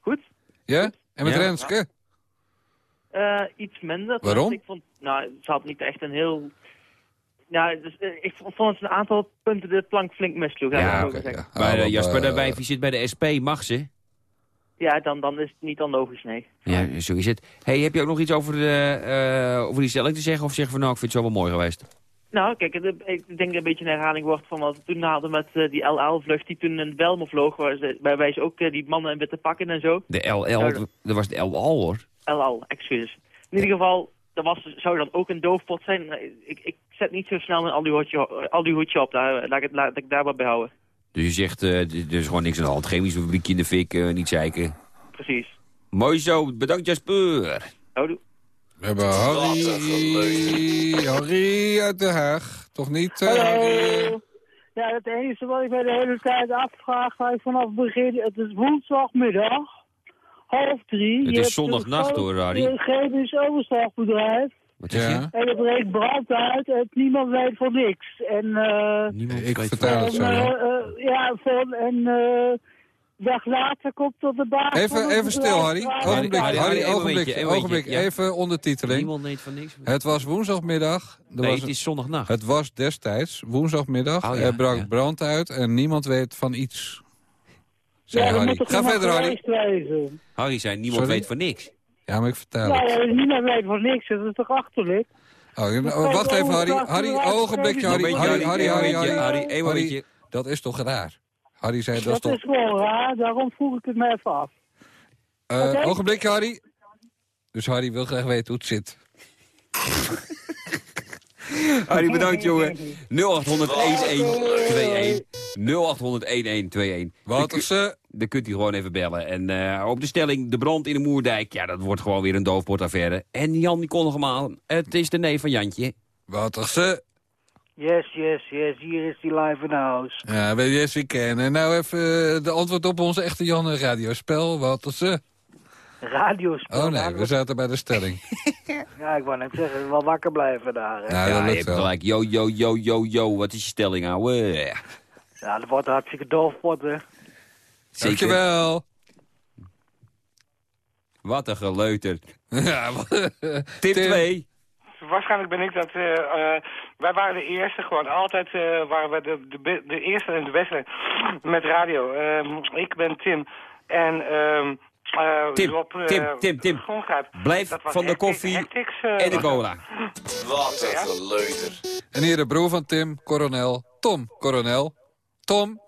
Goed. Ja? En met Ja. Renske? Eh, iets minder. Waarom? Ik vond, nou, ze had niet echt een heel... Ja, dus, eh, ik vond het een aantal punten de plank flink misloeg. Ja, zo zeggen. Maar eh, Ah, Jasper want, de eh, wijfje zit bij de SP, mag ze? Ja, dan, dan is het niet onlogisch, nee. Ja, zo is het. Hey, heb je ook nog iets over, de, eh, over die stelling te zeggen? Of zeg je van nou, ik vind het zo wel mooi geweest? Nou, kijk, het- ik denk dat het een beetje een herhaling wordt van wat we toen hadden met eh, die LL-vlucht die toen in het Belmer vloog. Waar ze, waarbij ze ook eh, die mannen in witte pakken en zo. De LL, dat- dat was de LL hoor. LL, excuses. In ieder geval, er was, zou dan ook een doofpot zijn. Ik, ik zet niet zo snel een al die hoedje, op. Daar, laat, ik laat ik daar maar bij houden. Dus je zegt, eh, er is gewoon niks aan de hand. Chemische fabriekje in de fik, eh, niet zeiken. Precies. Mooi zo, bedankt Jasper. Houdoe. We hebben Harry, Harry uit Den Haag. Toch niet? eh, Harry? Ja, het enige wat ik mij de hele tijd afvraag, waar ik vanaf het begin, het is woensdagmiddag, half drie. Het is zondagnacht, hoor, Harry. Een chemisch overslagbedrijf. Wat zeg je? Ja. En er breekt brand uit en niemand weet van niks. En, eh Niemand Ik weet vertel het zo. eh, ja. eh, ja, van, en eh dag later komt tot de baas van Even, het even stil, Harry. Ogenblik, Harry, Harry, Harry, één ogenblik, ogenblik. ja. Even ondertiteling. Niemand weet van niks. Het was woensdagmiddag. Er Nee, was het is zondagnacht. Het was destijds woensdagmiddag. Oh, ja, er brak ja. brand uit en niemand weet van iets. Zei Ja, Harry. Ga verder, Harry. wezen. Harry zei, niemand Sorry? weet van niks. Ja, maar ik vertel Ja, het. ja, niemand weet van niks. Dat is toch achterlijk? Oh, oh, wacht even, Harry. Harry, ogenblikje, Harry. Harry, Harry, Harry, Harry. Dat is toch raar? Harry zei, dat is Dat toch... is gewoon raar, daarom vroeg ik het me even af. Eh, Oké. Ogenblikje, Harry. Dus Harry wil graag weten hoe het zit. Harry, bedankt jongen. 0800-1121. 0800-1121. Wat is ze? Dan kunt u gewoon even bellen. En eh, op de stelling, de brand in de Moerdijk. Ja, dat wordt gewoon weer een doofpotaffaire. En Jan, die kon nog hem aan. Het is de neef van Jantje. Wat is ze? Yes, yes, yes, hier is die live in house. Ja, Yes We Can. En nou even eh, de antwoord op onze echte Janne radiospel. Wat is ze? Radiospel. Oh nee, we zaten bij de stelling. Ja, ik wou net zeggen, wel wakker blijven daar. Hè? Ja, Ja, dat je lukt hebt wel. gelijk. Yo, yo, yo, yo, yo. Wat is je stelling, ouwe? Ja, dat wordt hartstikke doof worden. Zeker. Dankjewel. Wat een geleuter. Ja, wat- Tip Tim. 2. Waarschijnlijk ben ik dat... eh, eh, wij waren de eerste gewoon. Altijd eh, waren we de, de, eerste en de beste met radio. Ehm, ik ben Tim. En... eh, Tim, eh, Tim, Tim, Tim. Grongrijp. Blijf van de koffie Hectics, eh, en de cola. Wat een geleuter. En hier de broer van Tim, coronel. Tom, coronel. Tom.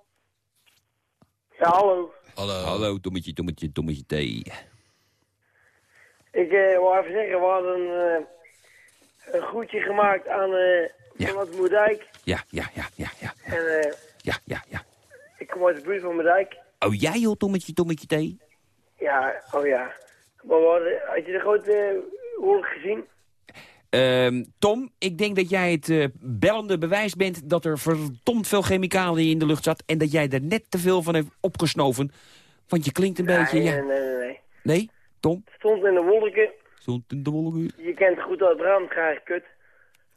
Ja, hallo. Hallo. Hallo, Tommetje, Tommetje, Tommetje thee. Ik eh, wou even zeggen, we hadden eh, een groetje gemaakt aan eh van het Moerdijk. Ja, ja, ja, ja, ja, En eh, ja, ja, ja. ik kom uit de buurt van Moerdijk. Oh, jij joh, Tommetje, Tommetje thee? Ja, oh ja. Maar hadden, had je de grote uh, oorlog gezien? Ehm, Tom, ik denk dat jij het eh, bellende bewijs bent... dat er verdomd veel chemicaliën in de lucht zat... en dat jij er net te veel van hebt opgesnoven. Want je klinkt een beetje... Nee, Ja. nee, nee, nee. Nee, Tom? Het stond in de wolken. Stond in de wolken. Je kent goed uit het raam, krijg ik kut.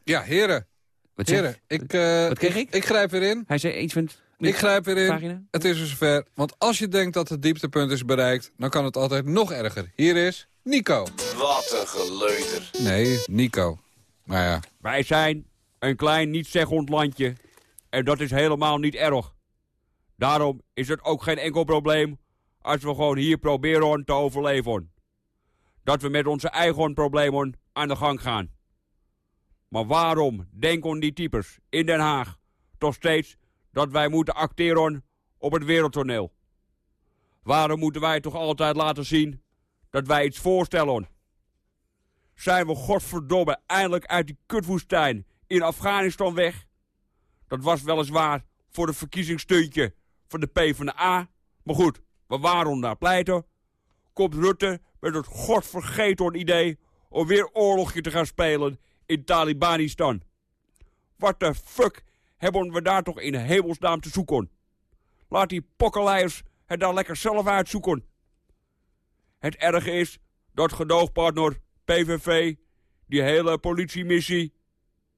Ja, heren. Wat zeg- heren, ik, eh, Wat kreeg ik? ik grijp weer in. Hij zei iets van... Ik grijp weer in. Pagina? Het is er zover. Want als je denkt dat het dieptepunt is bereikt... dan kan het altijd nog erger. Hier is Nico. Wat een geleuter. Nee, Nico. Maar ja. Wij zijn een klein niet-zeggend landje. En dat is helemaal niet erg. Daarom is het ook geen enkel probleem als we gewoon hier proberen te overleven. Dat we met onze eigen problemen aan de gang gaan. Maar waarom denken die types in Den Haag toch steeds dat wij moeten acteren op het wereldtoneel? Waarom moeten wij toch altijd laten zien dat wij iets voorstellen? Zijn we godverdomme eindelijk uit die kutwoestijn in Afghanistan weg? Dat was weliswaar voor de verkiezingssteuntje van de PvdA. Maar goed, we waren daar pleiten. Komt Rutte met het godvergeten idee om weer oorlogje te gaan spelen in Talibanistan. Wat de fuck hebben we daar toch in hemelsnaam te zoeken? Laat die pokkenleiers het daar lekker zelf uitzoeken. Het erge is dat gedoogpartner PVV die hele politiemissie,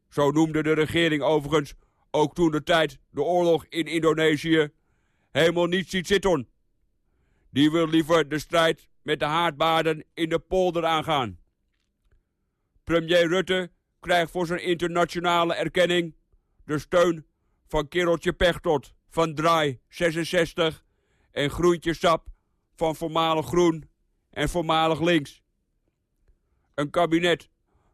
zo noemde de regering overigens ook toen de tijd de oorlog in Indonesië, helemaal niet ziet zitten. Die wil liever de strijd met de haardbaarden in de polder aangaan. Premier Rutte krijgt voor zijn internationale erkenning de steun van Kereltje Pechtot van Draai 66 en Groentje Sap van voormalig Groen en voormalig Links. Een kabinet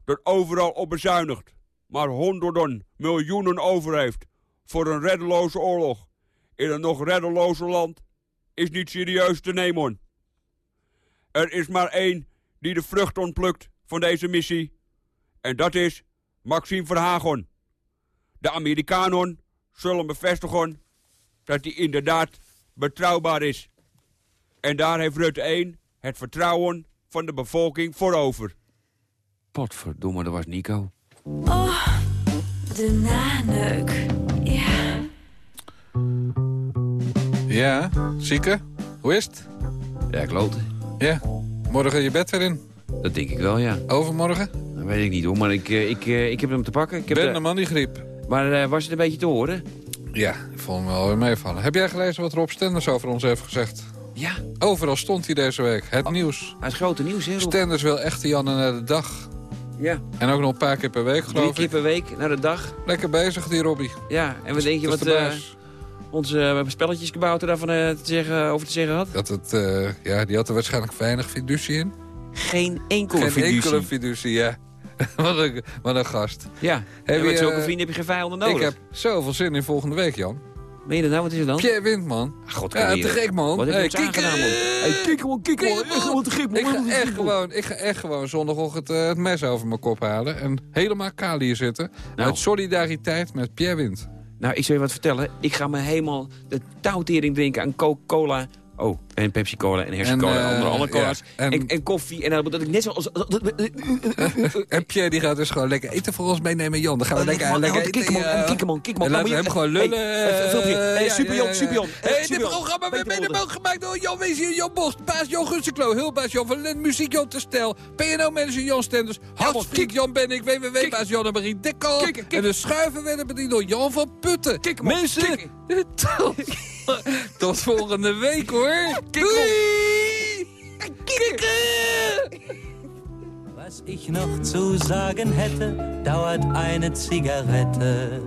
dat overal op bezuinigt, maar honderden miljoenen over heeft voor een reddeloze oorlog in een nog reddelozer land, is niet serieus te nemen. Er is maar één die de vrucht ontplukt van deze missie, en dat is Maxime Verhagen. De Amerikanen zullen bevestigen dat hij inderdaad betrouwbaar is. En daar heeft Rutte 1 het vertrouwen van de bevolking voor over. Potverdomme, dat was Nico. Oh, de naneuk. Ja. Ja, zieke? Hoe is het? Ja, klote. Ja. Morgen je bed weer in? Dat denk ik wel, ja. Overmorgen? Dat weet ik niet hoor, maar ik, eh, ik, eh, ik heb hem te pakken. Ik heb Ben de- de man die griep. Maar eh, was het een beetje te horen? Ja, ik vond hem wel weer meevallen. Heb jij gelezen wat Rob Stenders over ons heeft gezegd? Ja. Overal stond hij deze week. Het nieuws. Hij is grote nieuws, hè? Stenders wil echte Janne naar de dag. Ja. En ook nog een paar keer per week, Drie geloof keer ik. per week, naar de dag. Lekker bezig, die Robbie. Ja, en wat denk je wat eh, baas. onze uh, spelletjeskabouter daarvan eh, te zeggen, over te zeggen had? Dat het, eh, ja, die had er waarschijnlijk weinig fiducie in. Geen enkele Geen fiducie. enkele fiducie, ja. wat, een, wat een gast. Ja, Heb en met je, zulke eh, vrienden heb je geen vijanden nodig. Ik heb zoveel zin in volgende week, Jan. Meen je dat nou? Wat is het dan? Pierre wint, man. God, ja, kan te je- gek, man. Wat heb je ons kijk, aangedaan, man? Hey, kijk, man, kijk, man. Echt gewoon te gek, man. Ik ga echt gewoon, ik ga echt gewoon zondagochtend eh, het mes over mijn kop halen. En helemaal kaal hier zitten. Uit solidariteit met Pierre Wind. Nou, ik zal je wat vertellen. Ik ga me helemaal de touwtering drinken aan Coca-Cola. Oh, en Pepsi-Cola en hersencola en En, eh, andere, andere cola's. ja, en- en, en, koffie. En dan dat ik net zoals... En Pierre die gaat dus gewoon lekker eten voor ons meenemen, Jan. Dan gaan we Oh, lekker, man, lekker oh, eten. kikkerman, ja. kikkerman, kikkerman. En laten we hem gewoon lullen. Hey, hey, filmpje. Hey, ja, Super ja, Jan, ja, Super ja. Jan. Hey, Hey, dit programma werd mede mogelijk gemaakt door Jan Weesje, Jan Bos, Baas Jan Gunseklo, Hulbaas Jan van Lent, Muziek Jan Terstel, PNO-manager Jan Stenders, Hartstikke Jan ben ik, WWW-baas Jan en Marie Dekkel. En de schuiven werden bediend door Jan van Putten. Mensen, tot volgende week hoor. Was ich noch zu sagen hätte, dauert eine Zigarette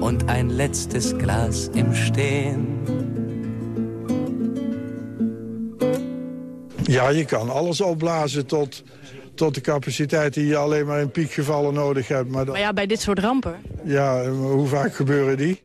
und ein letztes Glas im Stehen. Ja, je kan alles opblazen tot, tot de capaciteit die je alleen maar in piekgevallen nodig hebt. Maar, dat- Maar ja, bij dit soort rampen. ja, hoe vaak gebeuren die?